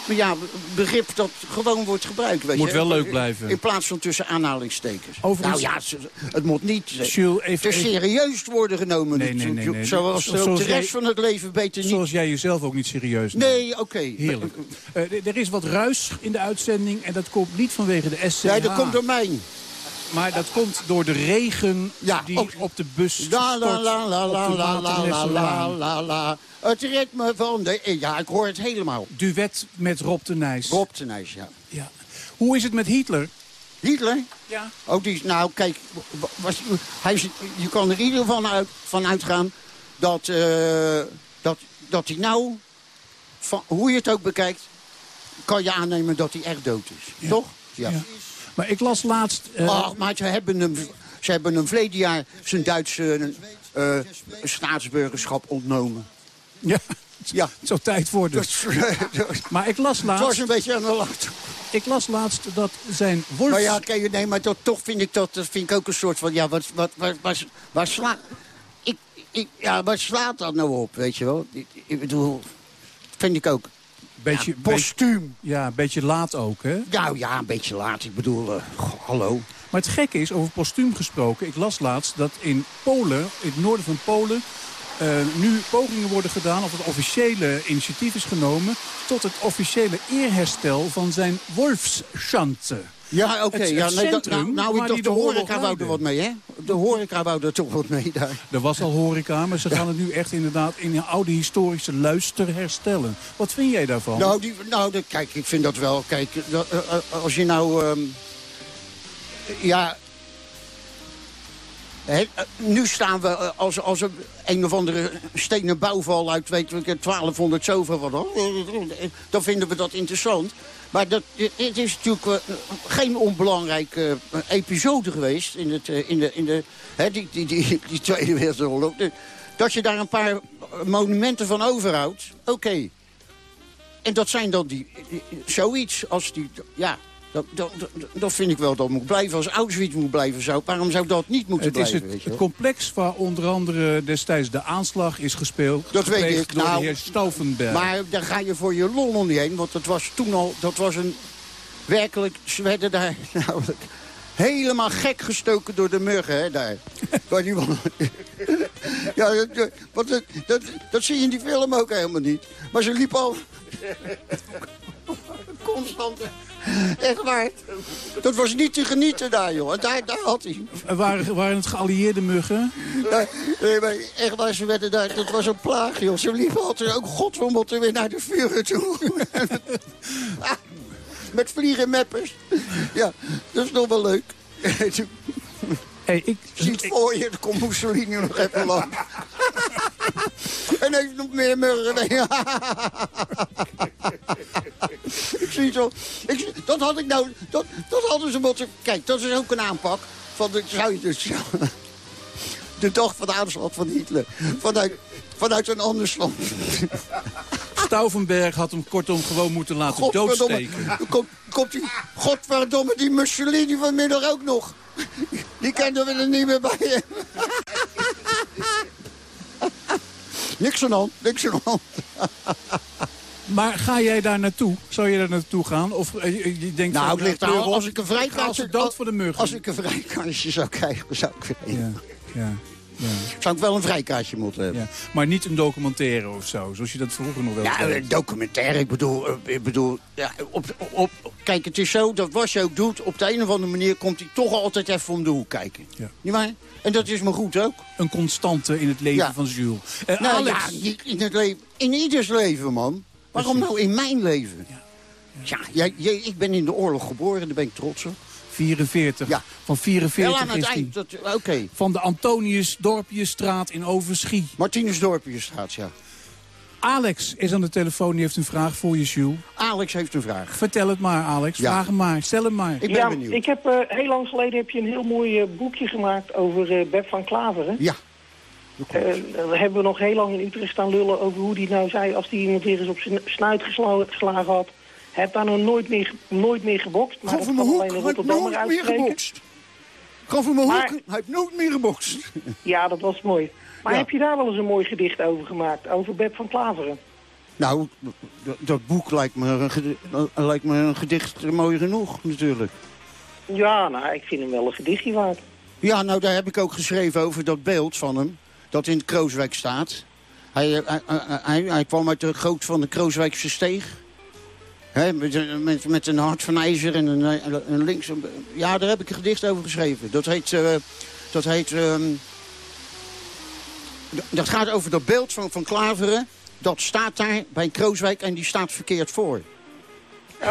eh, Ja, begrip dat gewoon wordt gebruikt. Weet Moet je? wel leuk blijven. In plaats van tussen aanhalingstekens. Overigens- nou ja, het moet niet eh, Jules, even- te serieus worden genomen. Nee, nee, nee, nee. Zoals de rest jij- van het leven beter niet. Zoals jij jezelf ook niet serieus neemt. Nee, oké. Heerlijk. Eh, er is wat ruis in de uitzending en dat komt niet vanwege de SCH. Nee, dat komt door mij. Maar dat komt door de regen die op de bus La la stort, la la la la la la la Waternesselaan. la la. Het ritme van de... Ja, ik hoor het helemaal. Duet met Rob de Nijs. Rob de Nijs, ja. Ja. Hoe is het met Hitler? Hitler? Ja. Ook die, nou, kijk, was, hij, je kan er in ieder geval uit, van uitgaan dat, eh, dat, dat hij nou, van, hoe je het ook bekijkt, kan je aannemen dat hij echt dood is. Toch? Ja. Ja. Maar ik las laatst... Ach, maar ze hebben hem, ze hebben hem verleden jaar zijn Duitse eh, staatsburgerschap ontnomen. Ja, ja. het zou tijd worden. Maar ik las Het laatst... was een beetje aan de lacht. Ik las laatst dat zijn wolfs... Maar ja, kijk, nee, maar dat, toch vind ik dat, dat vind ik ook een soort van, ja, wat, wat, wat, waar, waar slaat, ik, ik, ja, waar slaat dat nou op, weet je wel? Ik, ik bedoel, vind ik ook. Beetje, Ja, postuum. Ja, een beetje laat ook, hè? Nou ja, een beetje laat, ik bedoel, eh, goh, hallo. Maar het gekke is, over postuum gesproken... ik las laatst dat in Polen, in het noorden van Polen... eh, nu pogingen worden gedaan, of het officiële initiatief is genomen... tot het officiële eerherstel van zijn Wolfschanze. Ja, oké. Ja, nee, centrum nou, nou, ik dacht, de de horeca wou er wat mee, hè? De horeca wou er toch wat mee daar. Er was al horeca, maar ze gaan het nu echt inderdaad... in een oude historische luister herstellen. Wat vind jij daarvan? Nou, die, nou dat, kijk, ik vind dat wel. Kijk, dat, eh, eh, als je nou... ehm, ja... Eh, nu staan we eh, als, als een, of andere stenen bouwval uit weet ik, 1200 zoveel. Wat, dan vinden we dat interessant. Maar dat, het is natuurlijk eh, geen onbelangrijke eh, episode geweest in, het, eh, in de, die, die, die, Tweede Wereldoorlog. De- Dat je daar een paar monumenten van overhoudt, oké. En dat zijn dan die, zoiets als die, ja, dat, dat, dat, dat vind ik wel dat moet blijven. Als Auschwitz moet blijven, zou, waarom zou dat niet moeten Het is blijven? het, weet je het complex waar onder andere destijds de aanslag is gespeeld. Dat weet ik. Door Nou, de heer Stauffenberg. Maar daar ga je voor je lol nog niet heen, want dat was toen al, dat was een, werkelijk, ze werden daar namelijk helemaal gek gestoken door de muggen, hè, daar. Waar die man- ja, dat, dat- dat, dat, dat zie je in die film ook helemaal niet. Maar ze liepen al... Constant. Echt waar. Dat was niet te genieten daar, joh. Daar, daar had hij. Er waren, waren het geallieerde muggen? Nee, nee, maar echt waar, ze werden daar, dat was een plaag, joh. Ze liepen altijd ook godvermotten weer naar de vuren toe. Ah, Met vliegenmeppers. Ja, dat is nog wel leuk. Hey, ik... Ziet voor je, dan komt Mussolini nog even lang. en heeft nog meer muggen. Ik zie zo. Ik, zie- dat had ik nou. Dat, dat hadden ze moeten. Kijk, dat is ook een aanpak. Van de, zou je dus, de dag van de aanslag van Hitler. Vanuit, vanuit een ander land. Stauffenberg had hem kortom gewoon moeten laten Godverdomme. doodsteken. Komt, komt die, godverdomme, die Mussolini vanmiddag ook nog. Die kenden we er niet meer bij. niks aan hand, niks aan hand. Maar ga jij daar naartoe? Zou je daar naartoe gaan? Of eh, je, denkt Nou, van, ligt als ik een vrijkaartje... dood voor de. Als ik een vrijkaartje zou krijgen, zou ik weten. Ja, ja. Zou ik wel een vrijkaartje moeten hebben. Ja. Maar niet een documentaire of zo, zoals je dat vroeger nog wel Ja, een documentaire, ik bedoel, eh, ik bedoel ja, op, op, kijk, het is zo dat wat je ook doet, op de een of andere manier komt hij toch altijd even om de hoek kijken. Ja. Niet waar? En dat is me goed ook. Een constante in het leven Ja. van Jules. Eh, nou Alex, ja, in, het leven, in ieders leven, man. Waarom nou in mijn leven? Ja, jij, jij, ik ben in de oorlog geboren, daar ben ik trots op. 44. Ja. Van 44 Wel aan het is die. eind, dat- oké. Van de Antonius Dorpjesstraat in Overschie. Martinus Dorpjesstraat, ja. Alex is aan de telefoon, die heeft een vraag voor je, Jules. Alex heeft een vraag. Vertel het maar, Alex. Ja. Vraag hem maar. Stel hem maar. Ik ben ja, benieuwd. ik heb eh, heel lang geleden heb je een heel mooi eh, boekje gemaakt over eh Beb van Klaveren. Ja. Eh, we hebben nog heel lang in Utrecht staan lullen over hoe die nou zei... als die iemand weer eens op zijn snuit gesla- geslagen had. Hij heeft daar nog nooit meer, nooit meer gebokst. Maar Gewoon dat kan mijn alleen hoek, een hij heeft Rotterdammer nooit meer uitspreken. gebokst. Van mijn Maar- hoek, hij heeft nooit meer gebokst. Ja, dat was mooi. Maar Ja. heb je daar wel eens een mooi gedicht over gemaakt? Over Beb van Klaveren? Nou, dat boek lijkt me, een gedicht, lijkt me een gedicht mooi genoeg, natuurlijk. Ja, nou, ik vind hem wel een gedichtje waard. Ja, nou, daar heb ik ook geschreven over dat beeld van hem. Dat in Krooswijk staat. Hij, eh, hij, hij, hij, hij kwam uit de goot van de Krooswijkse steeg. Met, een- met, met een hart van ijzer en een, een, een links... Ja, daar heb ik een gedicht over geschreven. Dat heet... eh, dat heet... ehm, dat gaat over dat beeld van, van Klaveren. Dat staat daar bij Krooswijk en die staat verkeerd voor.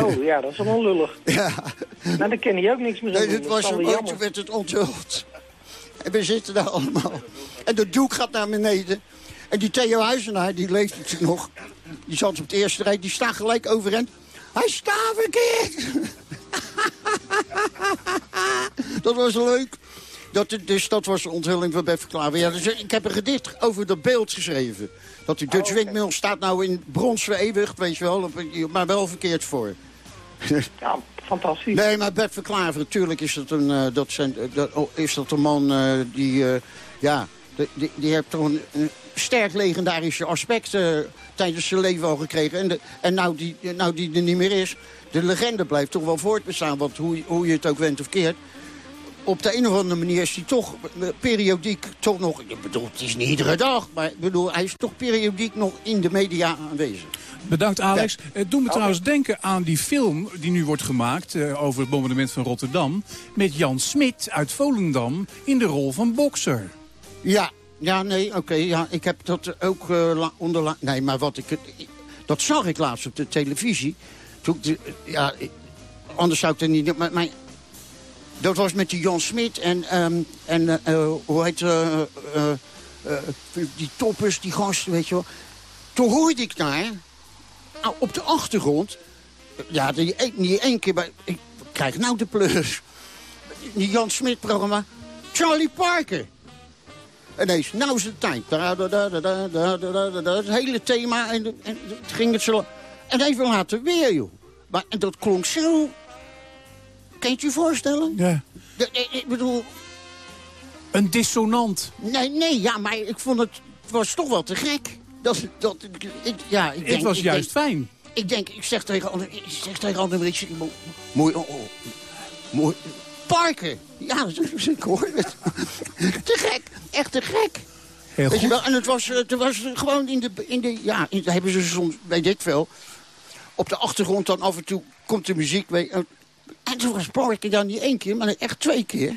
Oh, ja, dat is wel lullig. Ja. Nou, daar ken je ook niks meer Nee, aan doen. dit was een ooit, toen werd het onthuld. En we zitten daar allemaal. En de doek gaat naar beneden. En die Theo Huizenaar, die leeft natuurlijk nog. Die zat op de eerste rij, die staat gelijk overeind. Hij staat verkeerd! dat was leuk. Dat, dus dat was de onthulling van Bef Klaver. Ja, dus ik heb een gedicht over dat beeld geschreven. Dat die Dutch Windmill staat nou in brons vereeuwigd, weet je wel. Maar wel verkeerd voor. Ja, fantastisch. Nee, maar Bert Verklaver, natuurlijk is dat een, eh, dat zijn, eh, dat, oh, is dat een man eh, die, ja, die, die, heeft toch een, sterk legendarische aspect tijdens zijn leven al gekregen. En, en nou, die, nou die er niet meer is, de legende blijft toch wel voortbestaan. Want hoe, hoe je het ook went of keert, op de een of andere manier is hij toch eh, periodiek toch nog... Ik bedoel, het is niet iedere dag, maar ik bedoel, hij is toch periodiek nog in de media aanwezig. Bedankt Alex. Het doet me trouwens denken aan die film die nu wordt gemaakt eh, over het bombardement van Rotterdam. Met Jan Smit uit Volendam in de rol van bokser. Ja, ja, nee, oké. ja, ik heb dat ook eh onderla... Nee, maar wat ik... Dat zag ik laatst op de televisie. Toen, ik de- ja, anders zou ik er niet... Maar, maar, dat was met die Jan Smit en, ehm, en eh, eh, hoe heet eh, die toppers, die gasten, weet je wel. Toen hoorde ik daar, nou, op de achtergrond... Ja, die, niet één keer, maar ik krijg nou de plus. Die Jan Smit-programma, Charlie Parker. En ineens, nou is het tijd. Het hele thema en, en het ging het zo... En even later weer, joh. Maar en dat klonk zo kan je het je voorstellen? Ja. De- ik- ik bedoel... Een dissonant. Nee, nee, ja, maar ik vond het... Het was toch wel te gek. Dat, dat, ik, ja, ik Het denk, was ik juist denk- fijn. Ik denk, ik zeg tegen anderen, ik zeg tegen mo- mooi, oh, oh, mooi, Parker. Ja, ik hoor het. te gek, echt te gek. Heel Weet je goed. wel, en het was, eh, het was gewoon in de, in de ja, in, daar hebben ze soms, weet ik veel, op de achtergrond dan af en toe komt de muziek. Weet, en toen was Parker dan niet één keer, maar echt twee keer.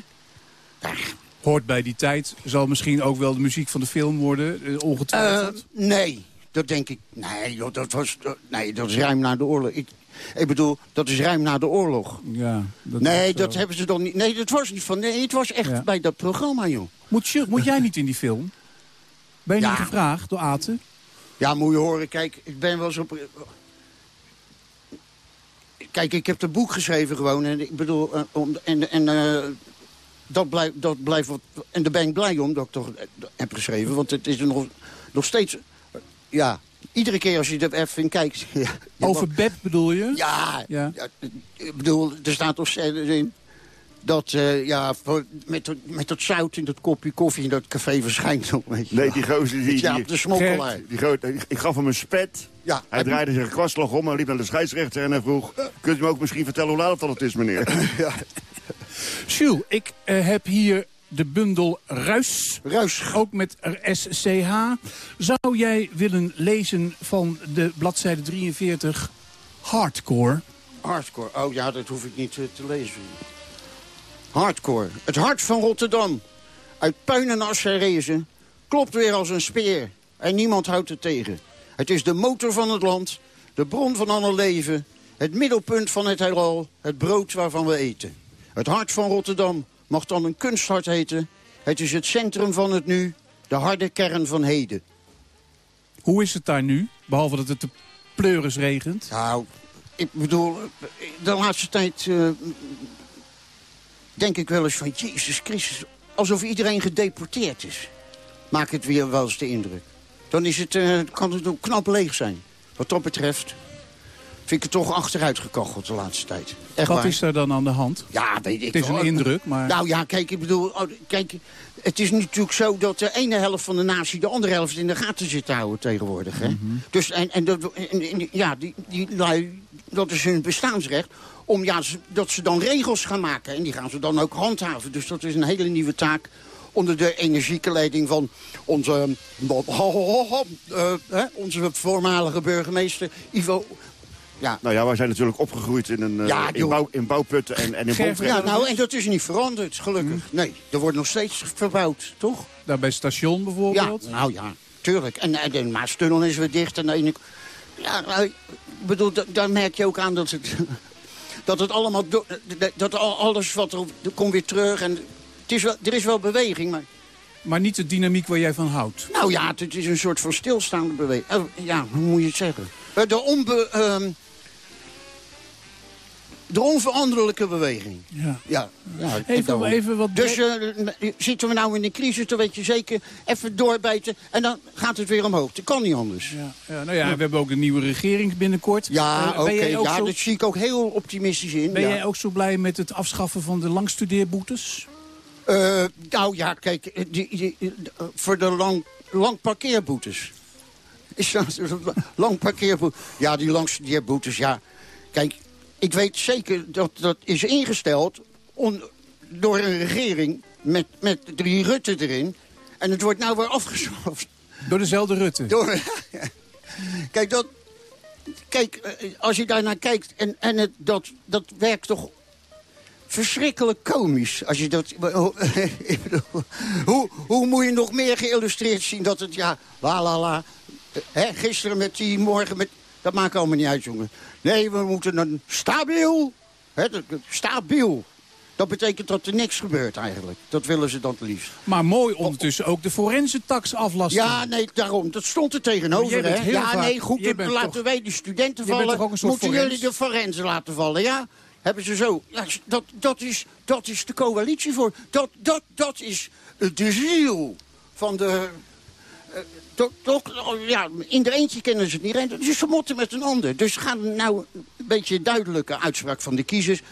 Hoort bij die tijd. Zal misschien ook wel de muziek van de film worden, eh, ongetwijfeld. Eh, nee, dat denk ik. Nee, joh, dat was, nee, dat is ruim na de oorlog. Ik, ik bedoel, dat is ruim na de oorlog. ja, dat nee, zo. dat hebben ze dan niet. Nee, dat was niet van. Nee, het was echt Ja. bij dat programma, joh. Moet, je, moet jij niet in die film? Ben je Ja. niet gevraagd door Aten? Ja, moet je horen. Kijk, ik ben wel eens op. Kijk, ik heb het boek geschreven gewoon. En ik bedoel, eh, om, en, en eh, dat blijft, dat blijft wat. En daar ben ik blij om dat ik toch eh, heb geschreven. Want het is er nog, nog steeds. ja, iedere keer als je er even in kijkt. Ja, Over Beb bedoel je? Ja, Ja. ja, ik bedoel, er staat toch in dat eh, ja, voor- met, dat- met dat zout in dat kopje koffie in dat café verschijnt nog. Weet je Nee, die gozer die... Ja, die de smokkelaar. Die ik gaf hem een spet. Ja, Hij draaide zich een kwastlag om en liep naar de scheidsrechter en hij vroeg... Kunt u me ook misschien vertellen hoe laat het is, meneer? ja. Jules, ik eh, heb hier de bundel Ruis. Ruis. Ook met SCH. Zou jij willen lezen van de bladzijde 43 Hardcore? Hardcore. Oh ja, dat hoef ik niet eh, te lezen. Hardcore. Het hart van Rotterdam. Uit puin en as herrezen. Klopt weer als een speer. En niemand houdt het tegen. Het is de motor van het land. De bron van alle leven. Het middelpunt van het heelal. Het brood waarvan we eten. Het hart van Rotterdam mag dan een kunsthart heten. Het is het centrum van het nu. De harde kern van heden. Hoe is het daar nu? Behalve dat het de pleuris regent. Nou, ik bedoel, de laatste tijd eh, denk ik wel eens van... Jezus Christus, alsof iedereen gedeporteerd is. maakt het weer wel eens de indruk. Dan is het, eh, kan het ook knap leeg zijn. Wat dat betreft vind ik het toch achteruit gekacheld de laatste tijd. Echt Wat waar. is er dan aan de hand? Ja, weet ik Het is wel. een indruk, maar... Nou ja, kijk, ik bedoel, oh, kijk, het is natuurlijk zo dat de ene helft van de natie de andere helft in de gaten zit te houden tegenwoordig. Hè? Dus, en, en, dat, en, en- ja, die, die lui, dat is hun bestaansrecht, om ja, dat ze dan regels gaan maken. En die gaan ze dan ook handhaven. Dus dat is een hele nieuwe taak onder de energieke leiding van onze, eh, hè, onze voormalige burgemeester Ivo... Ja, Nou ja, wij zijn natuurlijk opgegroeid in, een, eh, Ja, in, bouw, in bouwputten en, en in ja, woonwerken. nou, en dat is niet veranderd, gelukkig. Nee, er wordt nog steeds verbouwd, toch? Daar bij het station bijvoorbeeld? Ja, nou ja, tuurlijk. En, en de Maastunnel is weer dicht. En de ene... Ja, nou, ik bedoel, da- daar merk je ook aan dat het... dat het allemaal... do- dat al- alles wat er... er komt weer terug en... Het is wel, er is wel beweging, maar... Maar niet de dynamiek waar jij van houdt. Nou ja, het, is een soort van stilstaande beweging. Eh, ja, hoe moet je het zeggen? Eh, De onbe... ehm, de onveranderlijke beweging. Ja. Ja, ja Even, wat... Dus eh, zitten we nou in een crisis, dan weet je zeker, even doorbijten en dan gaat het weer omhoog. Dat kan niet anders. Ja, ja, nou ja, we hebben ook een nieuwe regering binnenkort. Ja, Eh, oké, ja, zo- dat zie ik ook heel optimistisch in. Ben jij ook zo blij met het afschaffen van de langstudeerboetes? Eh, nou ja, kijk, eh, die, die, eh, voor de lang, lang parkeerboetes. Is lang parkeerboetes? Ja, die langstudeerboetes, ja. Kijk, ik weet zeker dat dat is ingesteld on- door een regering met, met drie Rutte erin. En het wordt nou weer afgeschaft. Door dezelfde Rutte? Door, kijk, dat, kijk, als je daarnaar kijkt en, en het, dat, dat werkt toch verschrikkelijk komisch. Als je dat, ik bedoel, hoe, hoe moet je nog meer geïllustreerd zien dat het, ja, la la la. eh, Hè, gisteren met die, morgen met, dat maakt allemaal niet uit, jongen. Nee, we moeten een stabiel, hè, stabiel. Dat betekent dat er niks gebeurt eigenlijk. Dat willen ze dan het liefst. Maar mooi ondertussen ook de forensentax aflasten. Ja, nee, daarom. Dat stond er tegenover, hè? Ja, nee, goed, laten toch- wij de studenten vallen. Moeten jullie de forensen laten vallen, ja? Hebben ze zo. Dat, dat, is, dat is de coalitie voor. Dat, dat, dat is de ziel van de... eh, toch, toch, oh, ja, in de eentje kennen ze het niet. Dus ze met een ander. Dus gaan nou een beetje duidelijke uitspraak van de kiezers.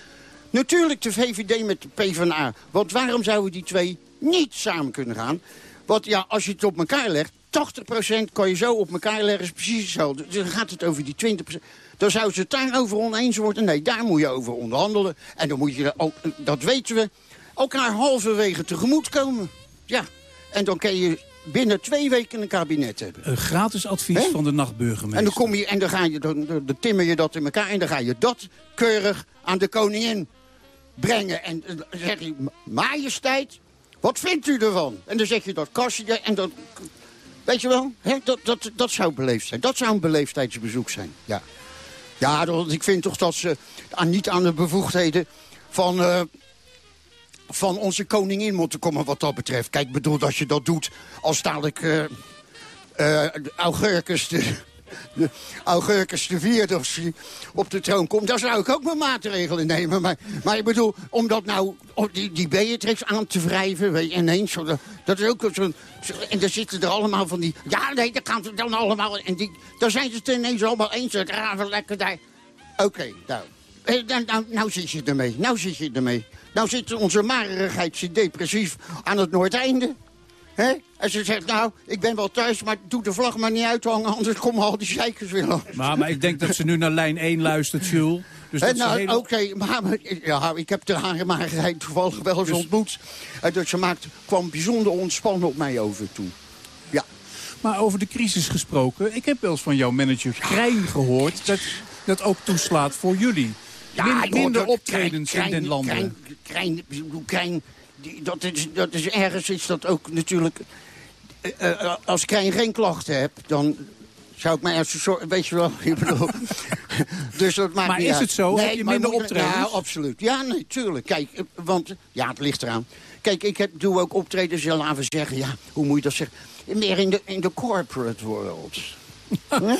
Natuurlijk de VVD met de PvdA. Want waarom zouden die twee niet samen kunnen gaan? Want ja, als je het op elkaar legt... 80% kan je zo op elkaar leggen, is precies hetzelfde. Dus dan gaat het over die 20%. Dan zouden ze het daarover oneens worden. Nee, daar moet je over onderhandelen. En dan moet je, ook, dat weten we, elkaar halverwege tegemoet komen. Ja, en dan kan je binnen twee weken een kabinet hebben. Een gratis advies van de nachtburgemeester. En dan, kom je, en dan, ga je, dan timmer je dat in elkaar en dan ga je dat keurig aan de koningin brengen. En dan zeg je, majesteit, wat vindt u ervan? En dan zeg je dat kastje en dan... Weet je wel, hè? Dat, dat, dat zou beleefd zijn. Dat zou een beleefdheidsbezoek zijn, ja. Ja, ik vind toch dat ze aan, niet aan de bevoegdheden van... eh, van onze koningin moeten komen wat dat betreft. Kijk, bedoel, als je dat doet als dadelijk eh eh, de Augurkus de Augurkus als die op de troon komt... dan zou ik ook mijn maatregelen nemen. Maar, maar ik bedoel, om dat nou, om die, die Beatrix aan te wrijven... Weet je, ineens, dat, dat is ook zo'n... Zo, en daar zitten er allemaal van die... Ja, nee, dat gaan ze dan allemaal... En die, dan zijn ze het ineens allemaal eens. Het raven lekker daar. Oké, nou... Eh, nou, nou, zit je ermee. Nou zit je ermee. Nou zit onze marigheid zit depressief aan het noordeinde. Hè? En ze zegt, nou, ik ben wel thuis, maar doe de vlag maar niet uithangen... anders komen al die zeikers weer langs. Maar, maar ik denk dat ze nu naar lijn 1 luistert, Jules. Dus dat nou, hele- oké, maar maar- ja, ik heb de marigheid toevallig wel eens ontmoet. En dus ze maakt, kwam bijzonder ontspannen op mij over toe. Ja. Maar over de crisis gesproken. Ik heb wel eens van jouw manager Krijn gehoord... dat dat ook toeslaat voor jullie. Min- joh, minder dat- optredens Krijn- in den landen. Krijn, Krijn, Krijn, die- dat, is, dat is ergens is dat ook natuurlijk... eh, eh, als Krijn geen klachten hebt, dan zou ik mij als een. Weet je wel, ik bedoel... dus dat maakt Maar niet is uit. het zo? Heb je minder optredens? Ja, absoluut. Ja, nee, tuurlijk. Kijk, eh, want... Ja, het ligt eraan. Kijk, ik heb, doe ook optredens, ja, laten we zeggen... Ja, hoe moet je dat zeggen? Meer in de, in de corporate world. Huh?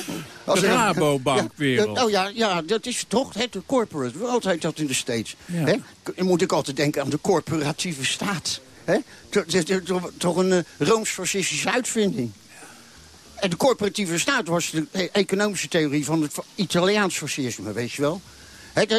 Als De er- Rabobankwereld. Ja, oh ja, ja, dat is toch het, de corporate world heet dat in de States. Ja. Hè? Dan moet ik altijd denken aan de corporatieve staat. Hè? Toch- toch een eh, Rooms-fascistische uitvinding. En de corporatieve staat was de e- economische theorie van het Italiaans fascisme, weet je wel.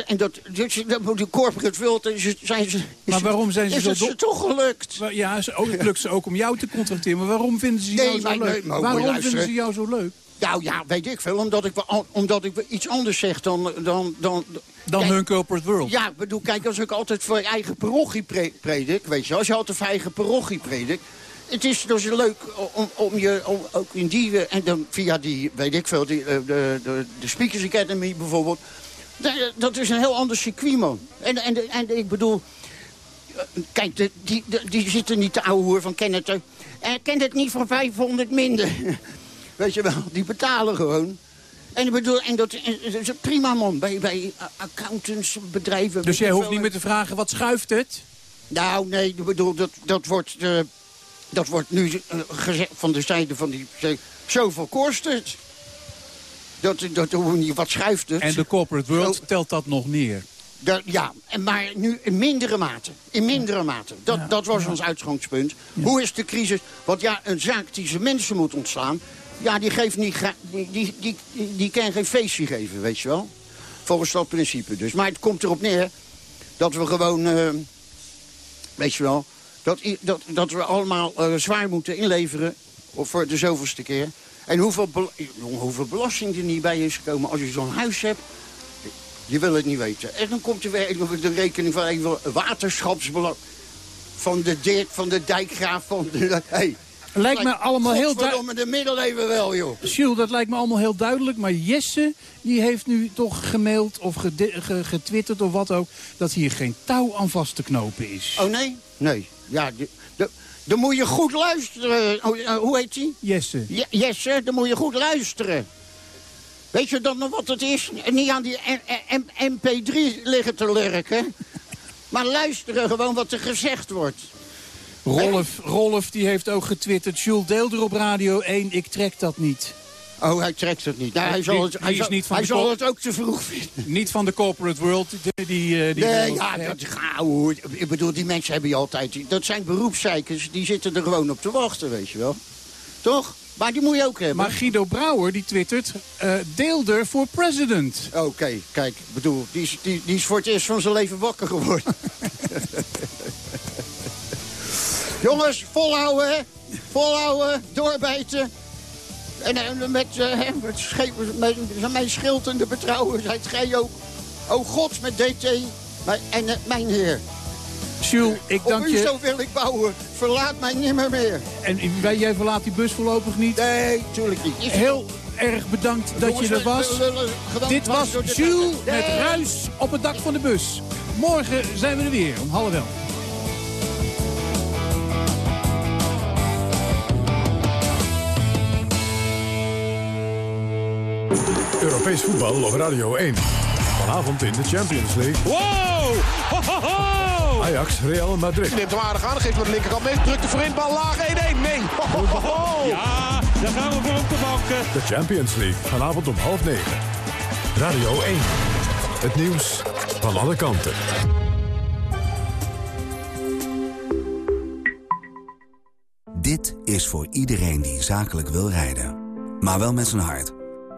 En dat, dus, dat- de corporate world is, zijn ze... is Maar waarom zijn ze is zo het ze toch gelukt? Ja, ook, het lukt ze ook om jou te contracteren. Maar waarom vinden ze jou Nee, zo maar- leuk? nee, waarom moet vinden ze jou zo leuk? Nou ja, weet ik veel. Omdat ik, omdat ik iets anders zeg dan... Dan, dan, Dan Kijk, hun corporate world. Ja, ik bedoel, kijk, als ik altijd voor je eigen parochie pre- predik, weet je, als je altijd voor eigen parochie predik, het is dus leuk om, om je om, ook in die eh, en dan via die, weet ik veel, die, eh, de, de, de Speakers Academy bijvoorbeeld. Da- Dat is een heel ander circuit, man. En, en, en ik bedoel, eh, kijk, de, die, de- die zitten niet te ouwe hoer van ken het. eh, eh, ken het niet van 500 minder. Weet je wel, die betalen gewoon. En ik bedoel, en dat, dat is prima man, bij, bij accountants, bedrijven. Dus jij hoeft niet meer te vragen, wat schuift het? Nou, nee, ik bedoel, dat, dat, wordt, eh, dat wordt nu eh, gezegd van de zijde van die... Zoveel kost het. Dat, dat, niet, wat schuift het? En de corporate world telt dat nog neer. Dat- ja, en maar nu in mindere mate. In mindere mate. Dat, dat was ons uitgangspunt. Hoe is de crisis? Want ja, een zaak die zijn mensen moet ontslaan... ja, die, geeft niet die, die, die, kan geen feestje geven, weet je wel. Volgens dat principe dus. Maar het komt erop neer dat we gewoon... eh, weet je wel... Dat, dat, dat we allemaal eh, zwaar moeten inleveren... Of voor de zoveelste keer. En hoeveel, hoeveel belasting er niet bij is gekomen als je zo'n huis hebt... Je wil het niet weten. En dan komt er weer de rekening van even waterschapsbelang. Van de Dirk, van de dijkgraaf, van de... Hey, Lijkt me allemaal heel Godverdomme, de middeleeuwen wel, joh. Jules, dat lijkt me allemaal heel duidelijk. Maar Jesse, die heeft nu toch gemaild of ge- getwitterd of wat ook... dat hier geen touw aan vast te knopen is. Oh, nee? Nee. Ja, de, de, dan moet je goed luisteren. Oh, eh, hoe heet die? Jesse. Je- Jesse, dan moet je goed luisteren. Weet je dan nog wat het is? Niet aan die M- M- MP3 liggen te lurken. Maar luisteren gewoon wat er gezegd wordt. Rolf, Rolf die heeft ook getwitterd... Jules, deel er op Radio 1, ik trek dat niet. Oh, hij trekt het niet. Nou, hij zal Die- het, hij is zal, niet van hij de zal het ook te vroeg vinden. Niet van de corporate world. Die, die, eh, die nee, ja, dat gauw hoor. Ik bedoel, die mensen hebben je altijd... Dat zijn beroepszeikers, die zitten er gewoon op te wachten, weet je wel. Toch? Maar die moet je ook hebben. Maar Guido Brouwer die twittert... eh Deelder voor president. Oké, kijk, ik bedoel, die is, die, die is voor het eerst van zijn leven wakker geworden. Jongens, volhouden, hè? Volhouden, doorbijten. En eh, met, hè, met, met mijn schild en de betrouwen zijt gij ook. O God, met DT maar- en eh, mijn Heer. Jules, ik dank Op u je. zo wil ik bouwen. Verlaat mij nimmer meer. En wij- jij verlaat die bus voorlopig niet? Nee, tuurlijk niet. Heel erg bedankt dat Jongens, je er was. Dit was Jules met. Ruis op het dak van de bus. Morgen zijn we er weer om half elf. Europees voetbal op Radio 1. Vanavond in de Champions League. Wow! Ho, ho, ho! Ajax Real Madrid. Neemt hem aardig aan, geeft met de linkerkant mee. Drukt er voorin, bal laag, 1-1. Nee. Ho, ho, ho, ho. Ja, daar gaan we voor op de bank. De Champions League. Vanavond om half negen. Radio 1. Het nieuws van alle kanten. Dit is voor iedereen die zakelijk wil rijden. Maar wel met zijn hart.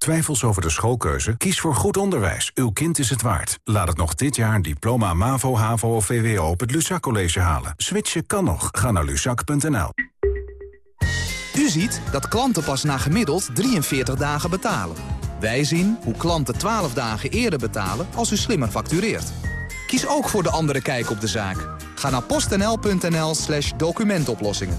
Twijfels over de schoolkeuze? Kies voor goed onderwijs. Uw kind is het waard. Laat het nog dit jaar een diploma MAVO, HAVO of VWO op het Lusac College halen. Switchen kan nog. Ga naar lusac.nl. U ziet dat klanten pas na gemiddeld 43 dagen betalen. Wij zien hoe klanten 12 dagen eerder betalen als u slimmer factureert. Kies ook voor de andere kijk op de zaak. Ga naar postnl.nl slash documentoplossingen.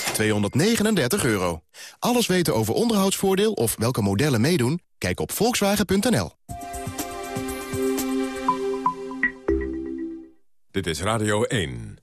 239 euro. Alles weten over onderhoudsvoordeel of welke modellen meedoen? Kijk op volkswagen.nl. Dit is Radio 1.